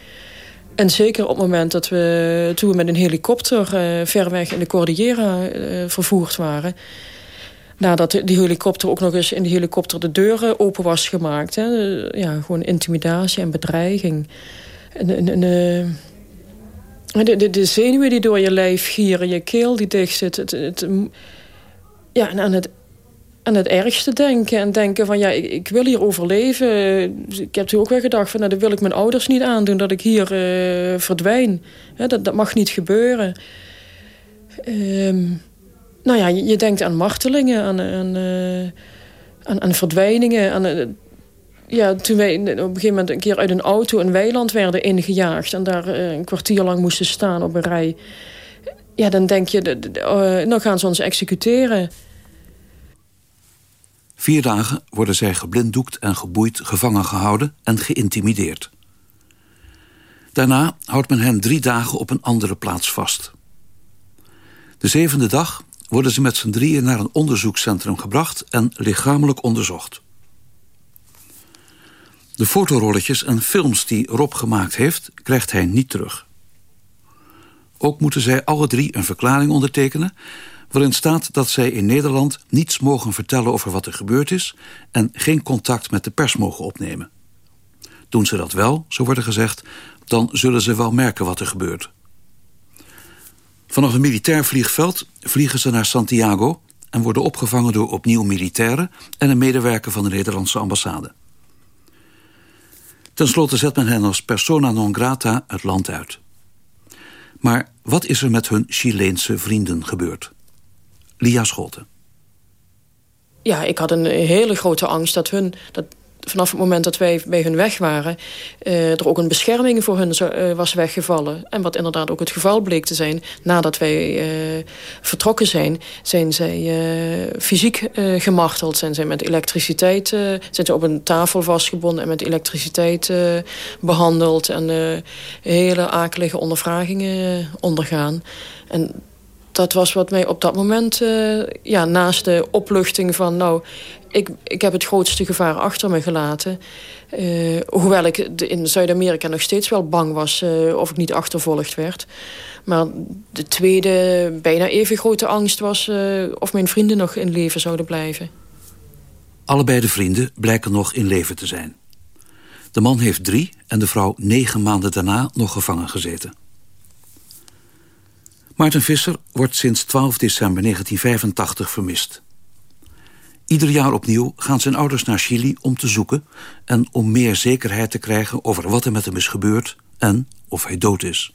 En zeker op het moment dat we, toen we met een helikopter... Uh, ver weg in de Cordillera uh, vervoerd waren... nadat die helikopter ook nog eens in de helikopter de deuren open was gemaakt. Ja, gewoon intimidatie en bedreiging. En de, de, de, zenuwen die door je lijf gieren, je keel die dicht zit. Het, het, ja, en aan het, aan het ergste denken. En denken van, ja, ik, ik wil hier overleven. Ik heb toen ook wel gedacht van, nou, dat wil ik mijn ouders niet aandoen. Dat ik hier uh, verdwijn. dat, dat mag niet gebeuren. Um, nou ja, je, denkt aan martelingen, aan, aan, uh, aan, verdwijningen, aan uh, ja, toen wij op een gegeven moment een keer uit een auto een weiland werden ingejaagd... en daar eh, een kwartier lang moesten staan op een rij... ja, dan denk je, uh, nou gaan ze ons executeren. Vier dagen worden zij geblinddoekt en geboeid gevangen gehouden en geïntimideerd. Daarna houdt men hen drie dagen op een andere plaats vast. De zevende dag worden ze met z'n drieën naar een onderzoekscentrum gebracht en lichamelijk onderzocht. De fotorolletjes en films die Rob gemaakt heeft, krijgt hij niet terug. Ook moeten zij alle drie een verklaring ondertekenen... waarin staat dat zij in Nederland niets mogen vertellen over wat er gebeurd is... en geen contact met de pers mogen opnemen. Doen ze dat wel, zo wordt er gezegd, dan zullen ze wel merken wat er gebeurt. Vanaf een militair vliegveld vliegen ze naar Santiago... en worden opgevangen door opnieuw militairen... en een medewerker van de Nederlandse ambassade. Ten slotte zet men hen als persona non grata het land uit. Maar wat is er met hun Chileense vrienden gebeurd? Lia Scholten. Ja, ik had een hele grote angst dat hun... Dat vanaf het moment dat wij bij hun weg waren... Uh, er ook een bescherming voor hun uh, was weggevallen. En wat inderdaad ook het geval bleek te zijn... nadat wij uh, vertrokken zijn, zijn zij fysiek gemarteld. Zijn zij met elektriciteit... zijn ze op een tafel vastgebonden en met elektriciteit behandeld... en hele akelige ondervragingen ondergaan. En dat was wat mij op dat moment, ja, naast de opluchting van... nou, ik, ik heb het grootste gevaar achter me gelaten. Uh, hoewel ik in Zuid-Amerika nog steeds wel bang was uh, of ik niet achtervolgd werd. Maar de tweede, bijna even grote angst was of mijn vrienden nog in leven zouden blijven. Allebei de vrienden blijken nog in leven te zijn. De man heeft drie en de vrouw negen maanden daarna nog gevangen gezeten. Maarten Visser wordt sinds 12 december 1985 vermist. Ieder jaar opnieuw gaan zijn ouders naar Chili om te zoeken... en om meer zekerheid te krijgen over wat er met hem is gebeurd... en of hij dood is.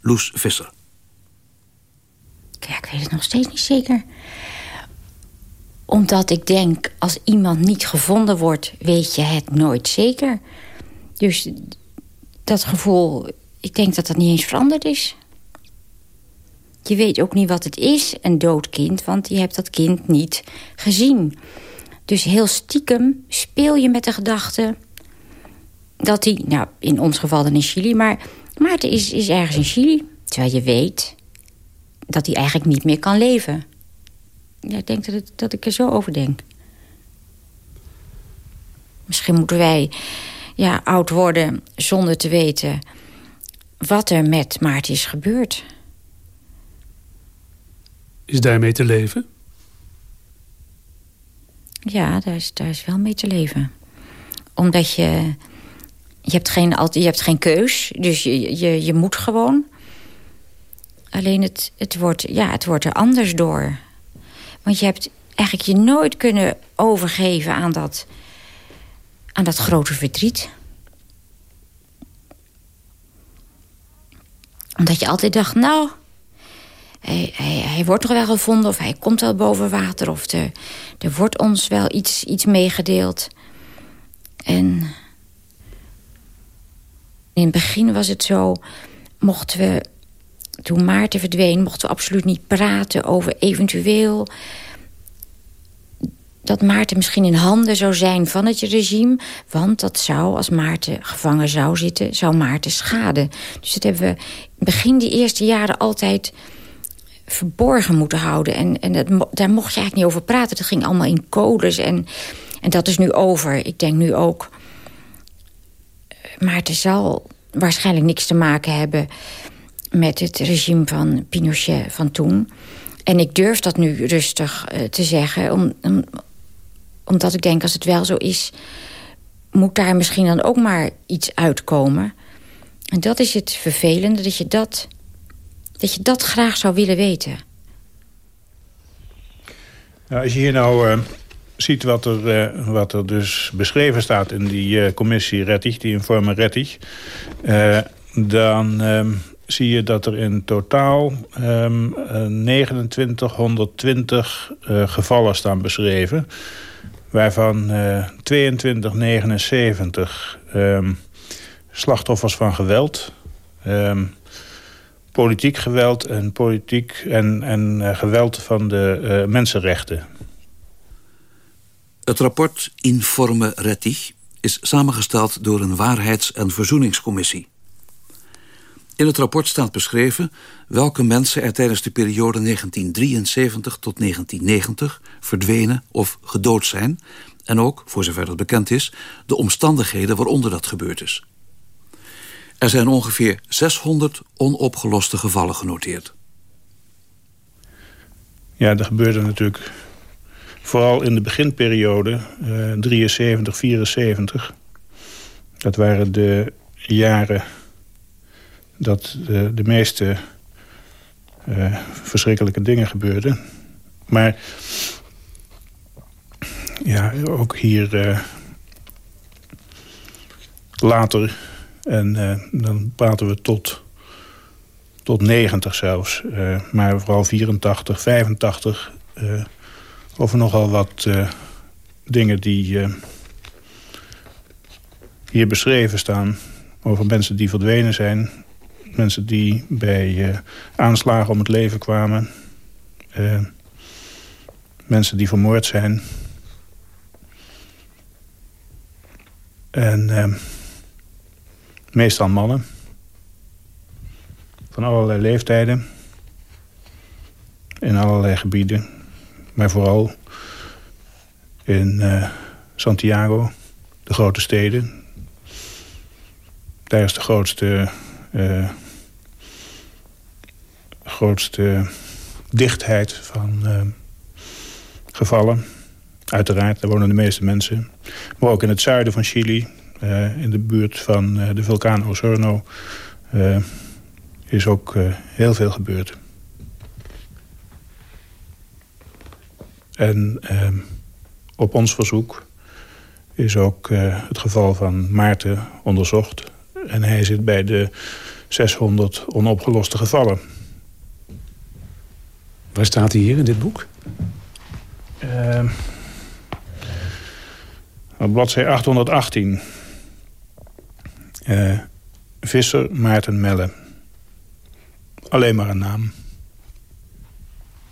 Loes Visser. Ik weet het nog steeds niet zeker. Omdat ik denk, als iemand niet gevonden wordt... weet je het nooit zeker. Dus dat gevoel, ik denk dat dat niet eens veranderd is. Je weet ook niet wat het is, een dood kind, want je hebt dat kind niet gezien. Dus heel stiekem speel je met de gedachte dat hij, nou, in ons geval dan in Chili... maar Maarten is, is ergens in Chili, terwijl je weet dat hij eigenlijk niet meer kan leven. Ja, ik denk dat, dat ik er zo over denk. Misschien moeten wij ja, oud worden zonder te weten wat er met Maarten is gebeurd. Is daarmee te leven? Ja, daar is, daar is wel mee te leven. Omdat je... Je hebt geen, je hebt geen keus, dus je, je, je moet gewoon. Alleen het, het, wordt, ja, het wordt er anders door. Want je hebt eigenlijk je nooit kunnen overgeven aan dat, aan dat grote verdriet. Omdat je altijd dacht, nou, hij, wordt toch wel gevonden of hij komt wel boven water... of er, er wordt ons wel iets, iets meegedeeld. En in het begin was het zo... mochten we, toen Maarten verdween... mochten we absoluut niet praten over eventueel... dat Maarten misschien in handen zou zijn van het regime... want dat zou, als Maarten gevangen zou zitten... zou Maarten schaden. Dus dat hebben we begin die eerste jaren altijd verborgen moeten houden. En, en dat, daar mocht je eigenlijk niet over praten. Dat ging allemaal in codes en, en dat is nu over. Ik denk nu ook... Maar het zal waarschijnlijk niks te maken hebben... met het regime van Pinochet van toen. En ik durf dat nu rustig uh, te zeggen... Om, omdat ik denk, als het wel zo is... moet daar misschien dan ook maar iets uitkomen. En dat is het vervelende, dat je dat dat je dat graag zou willen weten. Nou, als je hier nou uh, ziet wat er, uh, wat er dus beschreven staat in die uh, commissie Rettig, die informe Rettig... dan um, zie je dat er in totaal um, 2920 gevallen staan beschreven... waarvan 2279 um, slachtoffers van geweld... politiek geweld en, politiek en, en uh, geweld van de uh, mensenrechten. Het rapport Informe Rettig is samengesteld door een waarheids- en verzoeningscommissie. In het rapport staat beschreven welke mensen er tijdens de periode 1973 tot 1990 verdwenen of gedood zijn... en ook, voor zover dat bekend is, de omstandigheden waaronder dat gebeurd is. Er zijn ongeveer 600 onopgeloste gevallen genoteerd. Ja, er gebeurde natuurlijk vooral in de beginperiode, uh, 73, 74. Dat waren de jaren dat de, de meeste uh, verschrikkelijke dingen gebeurden. Maar ja, ook hier later en uh, dan praten we tot, tot 90 zelfs. Uh, maar vooral 84, 85. Uh, over nogal wat dingen die hier beschreven staan. Over mensen die verdwenen zijn. Mensen die bij aanslagen om het leven kwamen. mensen die vermoord zijn. En Meestal mannen. Van allerlei leeftijden. in allerlei gebieden. Maar vooral in uh, Santiago, de grote steden. Daar is de grootste, uh, grootste dichtheid van uh, gevallen. Uiteraard, daar wonen de meeste mensen. Maar ook in het zuiden van Chili, in de buurt van de vulkaan Osorno... is ook heel veel gebeurd. En op ons verzoek is ook het geval van Maarten onderzocht. En hij zit bij de 600 onopgeloste gevallen. Waar staat hij hier in dit boek? Uh, op bladzij 818. Uh, Visser Maarten Melle. Alleen maar een naam.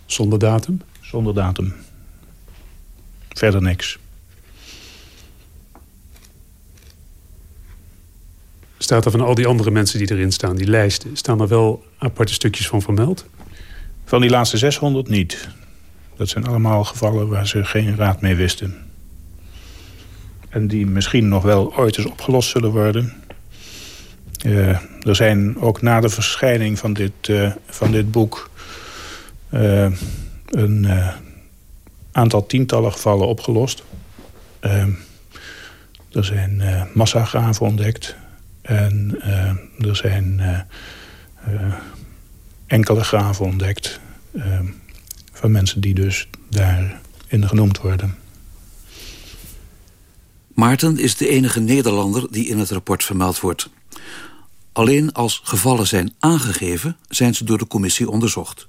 Zonder datum? Zonder datum. Verder niks. Staat er van al die andere mensen die erin staan, die lijsten... staan er wel aparte stukjes van vermeld? Van die laatste 600 niet. Dat zijn allemaal gevallen waar ze geen raad mee wisten. En die misschien nog wel ooit eens opgelost zullen worden. Uh, er zijn ook na de verschijning van dit, uh, van dit boek... Uh, een aantal tientallen gevallen opgelost. Uh, er zijn massagraven ontdekt. En er zijn eh, enkele graven ontdekt... Ehm, van mensen die dus daarin genoemd worden. Maarten is de enige Nederlander die in het rapport vermeld wordt. Alleen als gevallen zijn aangegeven... zijn ze door de commissie onderzocht.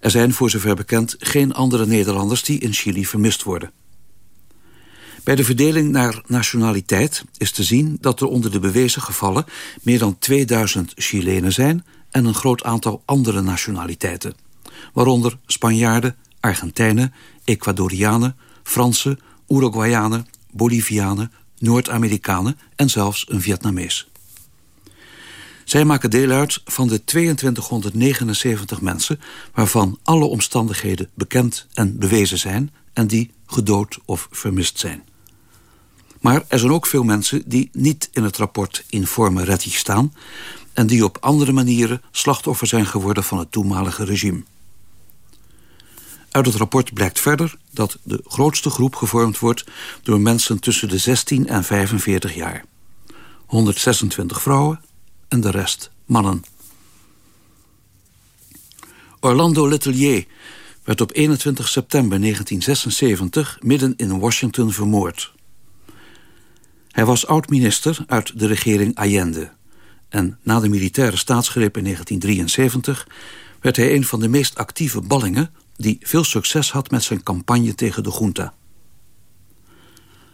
Er zijn voor zover bekend geen andere Nederlanders die in Chili vermist worden. Bij de verdeling naar nationaliteit is te zien dat er onder de bewezen gevallen meer dan 2000 Chilenen zijn en een groot aantal andere nationaliteiten, waaronder Spanjaarden, Argentijnen, Ecuadorianen, Fransen, Uruguayanen, Bolivianen, Noord-Amerikanen en zelfs een Vietnamees. Zij maken deel uit van de 2279 mensen... waarvan alle omstandigheden bekend en bewezen zijn... en die gedood of vermist zijn. Maar er zijn ook veel mensen die niet in het rapport informe rettig staan... en die op andere manieren slachtoffer zijn geworden van het toenmalige regime. Uit het rapport blijkt verder dat de grootste groep gevormd wordt... door mensen tussen de 16 en 45 jaar. 126 vrouwen en de rest mannen. Orlando Letelier werd op 21 september 1976 midden in Washington vermoord. Hij was oud-minister uit de regering Allende... en na de militaire staatsgreep in 1973... werd hij een van de meest actieve ballingen... die veel succes had met zijn campagne tegen de junta.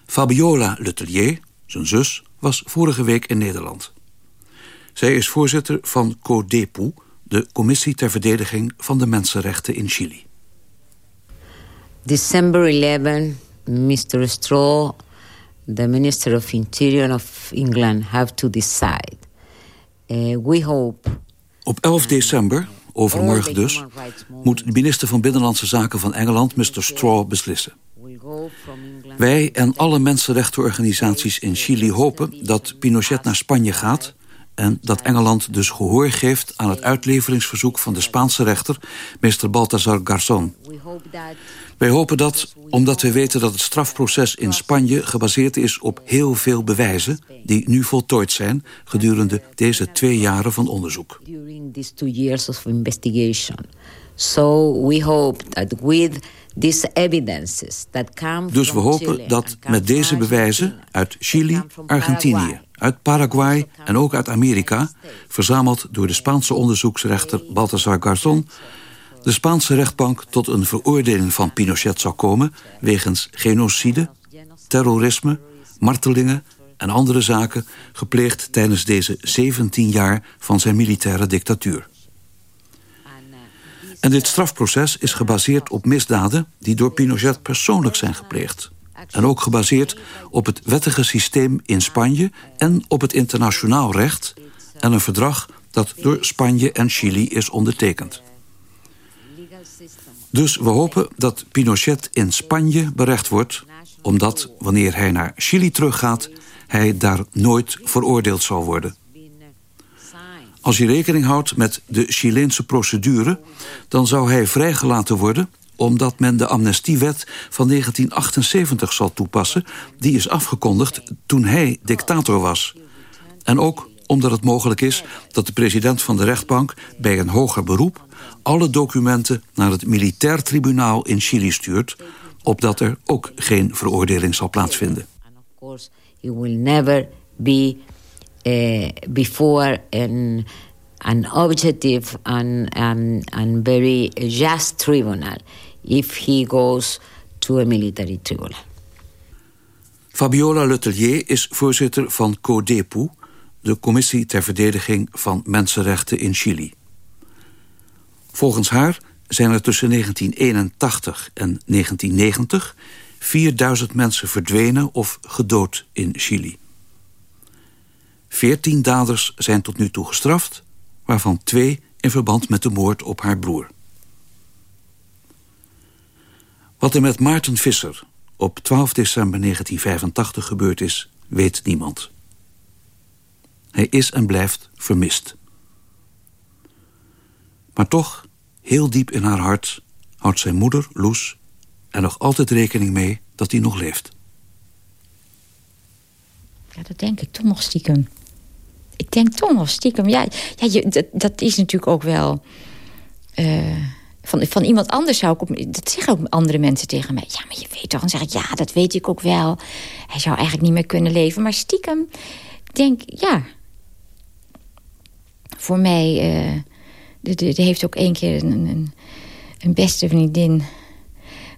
Fabiola Letelier, zijn zus, was vorige week in Nederland. Zij is voorzitter van CODEPU, de Commissie ter Verdediging van de Mensenrechten in Chili. December 11, Mr. Straw, the Minister of Interior of England, have to decide. Uh, we hope... Op 11 december, overmorgen dus, moet de minister van Binnenlandse Zaken van Engeland, Mr. Straw, beslissen. Wij en alle mensenrechtenorganisaties in Chili hopen dat Pinochet naar Spanje gaat en dat Engeland dus gehoor geeft aan het uitleveringsverzoek van de Spaanse rechter, meester Baltasar Garzón. Wij hopen dat, omdat we weten dat het strafproces in Spanje gebaseerd is op heel veel bewijzen, die nu voltooid zijn gedurende deze twee jaren van onderzoek. So we hope that with these evidences that come dus we hopen dat met deze bewijzen uit Chili, Argentinië, uit Paraguay en ook uit Amerika... verzameld door de Spaanse onderzoeksrechter Baltasar Garzón... de Spaanse rechtbank tot een veroordeling van Pinochet zou komen... wegens genocide, terrorisme, martelingen en andere zaken... gepleegd tijdens deze 17 jaar van zijn militaire dictatuur. En dit strafproces is gebaseerd op misdaden... die door Pinochet persoonlijk zijn gepleegd. En ook gebaseerd op het wettige systeem in Spanje... en op het internationaal recht... en een verdrag dat door Spanje en Chili is ondertekend. Dus we hopen dat Pinochet in Spanje berecht wordt... omdat, wanneer hij naar Chili teruggaat... hij daar nooit veroordeeld zal worden. Als je rekening houdt met de Chileense procedure... dan zou hij vrijgelaten worden omdat men de amnestiewet van 1978 zal toepassen. Die is afgekondigd toen hij dictator was. En ook omdat het mogelijk is dat de president van de rechtbank... bij een hoger beroep alle documenten naar het militair tribunaal in Chili stuurt... opdat er ook geen veroordeling zal plaatsvinden. He will never be uh, before an, an objective and, and, and very just tribunal if he goes to a military tribunal. Fabiola Letellier is voorzitter van CODEPU... de Commissie ter Verdediging van Mensenrechten in Chili. Volgens haar zijn er tussen 1981 en 1990 4000 mensen verdwenen of gedood in Chili. Veertien daders zijn tot nu toe gestraft, waarvan twee in verband met de moord op haar broer. Wat er met Maarten Visser op 12 december 1985 gebeurd is, weet niemand. Hij is en blijft vermist. Maar toch, heel diep in haar hart, houdt zijn moeder, Loes... er nog altijd rekening mee dat hij nog leeft. Ja, dat denk ik toch nog stiekem. Ik denk toch nog stiekem. Ja, ja je, dat, dat is natuurlijk ook wel... Uh, van, van iemand anders zou ik... Op, dat zeggen ook andere mensen tegen mij. Ja, maar je weet toch? Dan zeg ik, ja, dat weet ik ook wel. Hij zou eigenlijk niet meer kunnen leven. Maar stiekem denk ja... Voor mij... Uh, er heeft ook één keer een, een, een beste vriendin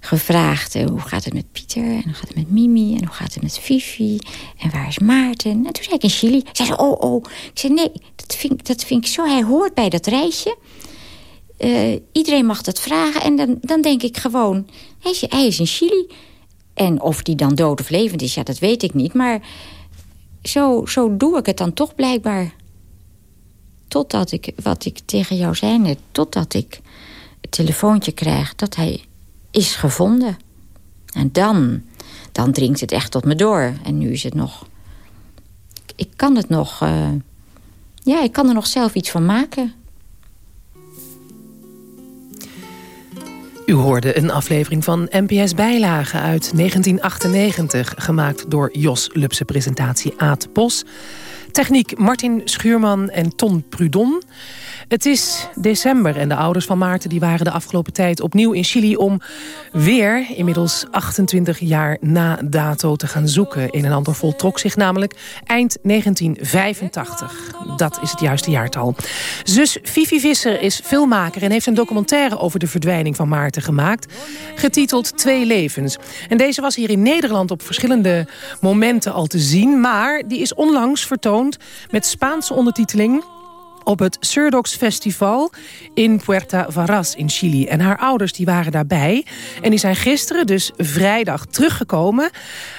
gevraagd... Uh, hoe gaat het met Pieter en hoe gaat het met Mimi en hoe gaat het met Fifi... en waar is Maarten? En toen zei ik in Chili. Zei ze, oh, oh. Ik zei, nee, dat vind, dat vind ik zo... Hij hoort bij dat reisje. Uh, iedereen mag dat vragen. En dan, dan denk ik gewoon, hij is, hij is in Chili. En of die dan dood of levend is, ja, dat weet ik niet. Maar zo, zo doe ik het dan toch blijkbaar. Totdat ik, wat ik tegen jou zei net... totdat ik het telefoontje krijg dat hij is gevonden. En dan, dan dringt het echt tot me door. En nu is het nog... Ik kan het nog... Uh, ja, ik kan er nog zelf iets van maken. U hoorde een aflevering van NPS Bijlagen uit 1998... gemaakt door Jos Lupse presentatie Aad Bos. Techniek Martin Schuurman en Ton Prudon. Het is december en de ouders van Maarten die waren de afgelopen tijd opnieuw in Chili... om weer, inmiddels 28 jaar na dato, te gaan zoeken. In een ander voltrok zich namelijk eind 1985. Dat is het juiste jaartal. Zus Fifi Visser is filmmaker en heeft een documentaire... over de verdwijning van Maarten gemaakt, getiteld Twee Levens. En deze was hier in Nederland op verschillende momenten al te zien... maar die is onlangs vertoond met Spaanse ondertiteling op het Surdox Festival in Puerta Varas in Chili. En haar ouders die waren daarbij. En die zijn gisteren, dus vrijdag, teruggekomen.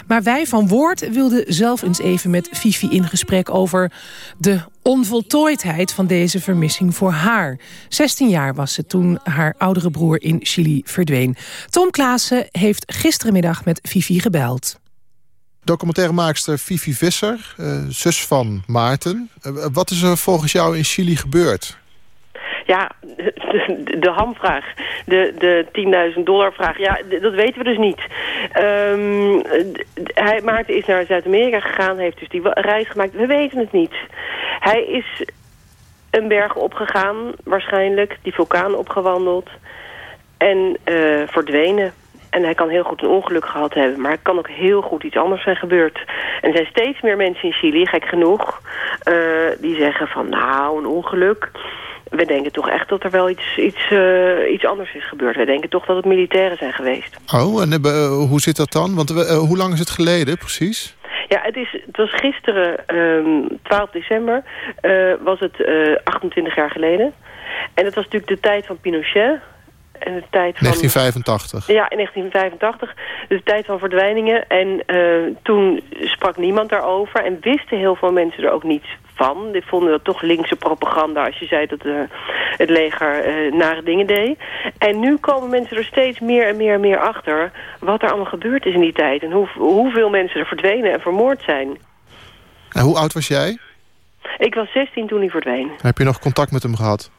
Maar wij van Woord wilden zelf eens even met Fifi in gesprek... over de onvoltooidheid van deze vermissing voor haar. 16 jaar was ze toen haar oudere broer in Chili verdween. Tom Klaassen heeft gisterenmiddag met Fifi gebeld documentairemaakster Fifi Visser, uh, zus van Maarten. Uh, wat is er volgens jou in Chili gebeurd? Ja, de, hamvraag, de, de 10.000 dollar vraag, ja, dat weten we dus niet. Um, hij, Maarten is naar Zuid-Amerika gegaan, heeft dus die reis gemaakt. We weten het niet. Hij is een berg opgegaan, waarschijnlijk, die vulkaan opgewandeld en verdwenen. En hij kan heel goed een ongeluk gehad hebben. Maar het kan ook heel goed iets anders zijn gebeurd. En er zijn steeds meer mensen in Chili, gek genoeg... Uh, die zeggen van nou, een ongeluk... We denken toch echt dat er wel iets, iets, uh, iets anders is gebeurd. We denken toch dat het militairen zijn geweest. Oh, en uh, hoe zit dat dan? Want hoe lang is het geleden precies? Ja, het, is, het was gisteren, um, ehm, 12 december, was het 28 jaar geleden. En het was natuurlijk de tijd van Pinochet en de tijd van... 1985. Ja, in 1985. De tijd van verdwijningen. En uh, toen sprak niemand daarover. En wisten heel veel mensen er ook niets van. Die vonden dat toch linkse propaganda als je zei dat uh, het leger uh, nare dingen deed. En nu komen mensen er steeds meer en meer en meer achter wat er allemaal gebeurd is in die tijd. En hoe, hoeveel mensen er verdwenen en vermoord zijn. En hoe oud was jij? Ik was 16 toen hij verdween. Heb je nog contact met hem gehad?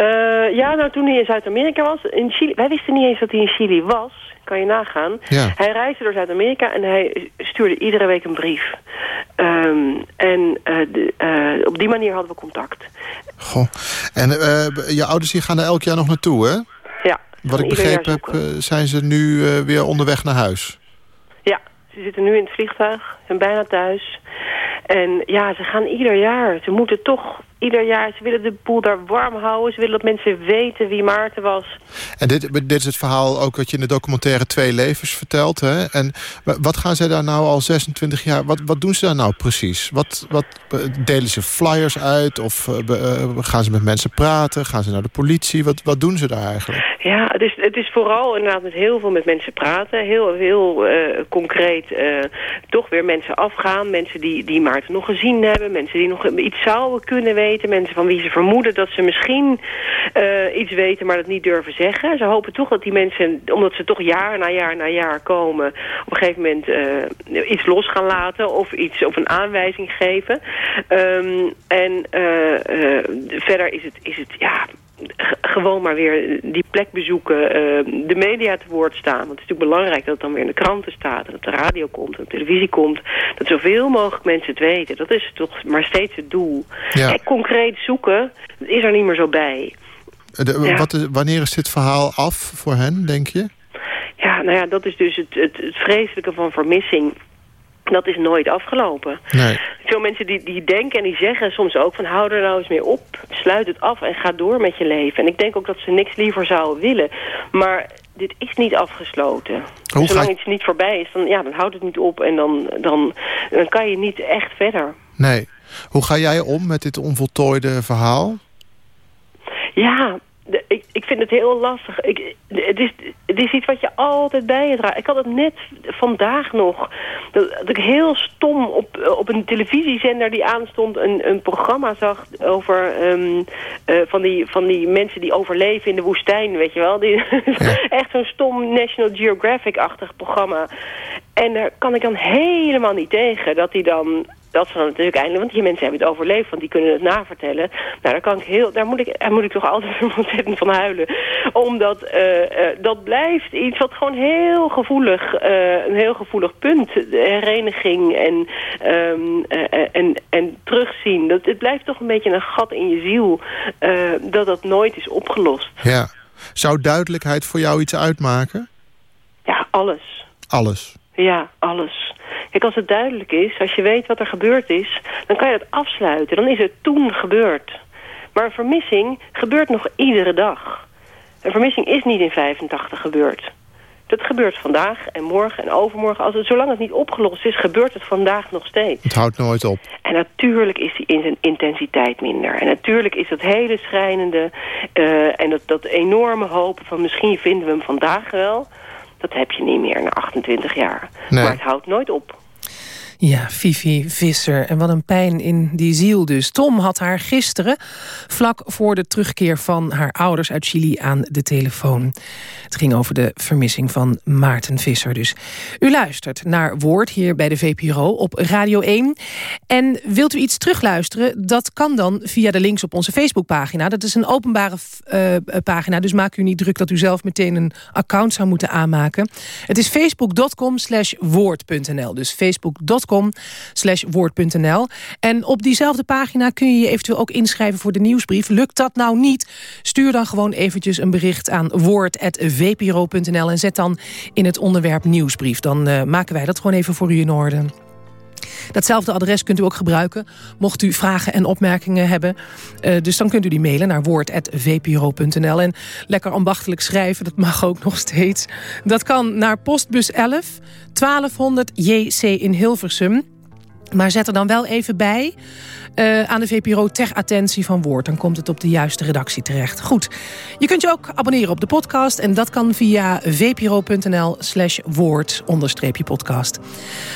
Uh, ja, nou toen hij in Zuid-Amerika was. In Chili, wij wisten niet eens dat hij in Chili was. Kan je nagaan. Ja. Hij reisde door Zuid-Amerika en hij stuurde iedere week een brief. Um, en uh, de, uh, op die manier hadden we contact. Goh. En je ouders hier gaan er elk jaar nog naartoe, hè? Ja. Wat ik begrepen heb, zijn ze nu weer onderweg naar huis? Ja, ze zitten nu in het vliegtuig. Zijn bijna thuis. En ja, ze gaan ieder jaar. Ze moeten toch ieder jaar, ze willen de boel daar warm houden. Ze willen dat mensen weten wie Maarten was. En dit, dit is het verhaal ook wat je in de documentaire Twee Levens vertelt. Hè? En wat gaan zij daar nou al 26 jaar... Wat, wat doen ze daar nou precies? Wat, wat delen ze flyers uit? Of uh, gaan ze met mensen praten? Gaan ze naar de politie? Wat, wat doen ze daar eigenlijk? Ja, het is, het is vooral inderdaad met heel veel met mensen praten. Heel, heel uh, concreet toch weer mensen afgaan. Mensen die, die Maarten nog gezien hebben. Mensen die nog iets zouden kunnen weten weten. Mensen van wie ze vermoeden dat ze misschien uh, iets weten, maar dat niet durven zeggen. Ze hopen toch dat die mensen, omdat ze toch jaar na jaar na jaar komen... op een gegeven moment uh, iets los gaan laten of iets of een aanwijzing geven. Um, en uh, verder is het, is het ja, gewoon maar weer die plek bezoeken, uh, de media te woord staan. Want het is natuurlijk belangrijk dat het dan weer in de kranten staat... en dat de radio komt en de televisie komt. Dat zoveel mogelijk mensen het weten. Dat is toch maar steeds het doel. Ja. En concreet zoeken is er niet meer zo bij. De, Ja. wat, wanneer is dit verhaal af voor hen, denk je? Ja, nou ja, dat is dus het, het, het vreselijke van vermissing. Dat is nooit afgelopen. Nee. Veel mensen die, die denken en die zeggen soms ook van hou er nou eens mee op. Sluit het af en ga door met je leven. En ik denk ook dat ze niks liever zouden willen. Maar dit is niet afgesloten. Hoe Zolang iets niet voorbij is, dan, ja, dan houdt het niet op. En dan, dan, dan kan je niet echt verder. Nee. Hoe ga jij om met dit onvoltooide verhaal? Ja, de- ik, ik vind het heel lastig. Ik, het, is, het is iets wat je altijd bij je draagt. Ik had het net vandaag nog. Dat, dat ik heel stom op, op een televisiezender die aanstond... een, een programma zag over ehm, eh, van, die, van die mensen die overleven in de woestijn, weet je wel. Die, Echt zo'n stom National Geographic-achtig programma. En daar kan ik dan helemaal niet tegen dat die dan dat ze dan natuurlijk eindelijk, want die mensen hebben het overleefd, want die kunnen het navertellen. Nou, daar, kan ik heel, daar, moet, ik, daar moet ik toch altijd ontzettend van huilen. Omdat eh, eh, dat blijft iets wat gewoon heel gevoelig, eh, een heel gevoelig punt, de hereniging en, ehm, eh, en, en terugzien. Dat, het blijft toch een beetje een gat in je ziel, dat dat nooit is opgelost. Ja. Zou duidelijkheid voor jou iets uitmaken? Ja, alles. Alles. Ja, alles. Kijk, als het duidelijk is, als je weet wat er gebeurd is... dan kan je dat afsluiten. Dan is het toen gebeurd. Maar een vermissing gebeurt nog iedere dag. Een vermissing is niet in 85 gebeurd. Dat gebeurt vandaag en morgen en overmorgen. Als het, zolang het niet opgelost is, gebeurt het vandaag nog steeds. Het houdt nooit op. En natuurlijk is die in zijn intensiteit minder. En natuurlijk is dat hele schrijnende eh, en dat, dat enorme hopen van misschien vinden we hem vandaag wel. Dat heb je niet meer na 28 jaar. Nee. Maar het houdt nooit op. Ja, Fifi Visser. En wat een pijn in die ziel dus. Tom had haar gisteren, vlak voor de terugkeer van haar ouders uit Chili, aan de telefoon. Het ging over de vermissing van Maarten Visser dus. U luistert naar Woord hier bij de VPRO op Radio 1. En wilt u iets terugluisteren? Dat kan dan via de links op onze Facebookpagina. Dat is een openbare uh, pagina, dus maak u niet druk dat u zelf meteen een account zou moeten aanmaken. Het is facebook.com slash woord.nl. Dus facebook.com woord.nl. En op diezelfde pagina kun je je eventueel ook inschrijven voor de nieuwsbrief. Lukt dat nou niet? Stuur dan gewoon eventjes een bericht aan woord.vpro.nl en zet dan in het onderwerp nieuwsbrief. Dan uh, maken wij dat gewoon even voor u in orde. Datzelfde adres kunt u ook gebruiken, mocht u vragen en opmerkingen hebben. Uh, dus dan kunt u die mailen naar woord.vpro.nl. En lekker ambachtelijk schrijven, dat mag ook nog steeds. Dat kan naar postbus 11, 1200 JC in Hilversum. Maar zet er dan wel even bij uh, aan de VPRO ter attentie van Woord. Dan komt het op de juiste redactie terecht. Goed, je kunt je ook abonneren op de podcast. En dat kan via vpro.nl slash woord podcast.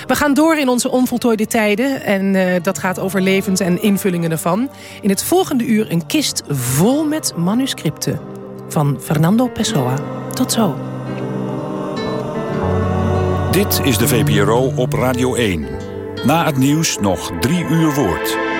We gaan door in onze onvoltooide tijden. En uh, dat gaat over levens en invullingen ervan. In het volgende uur een kist vol met manuscripten. Van Fernando Pessoa. Tot zo. Dit is de VPRO op Radio 1. Na het nieuws nog drie uur woord.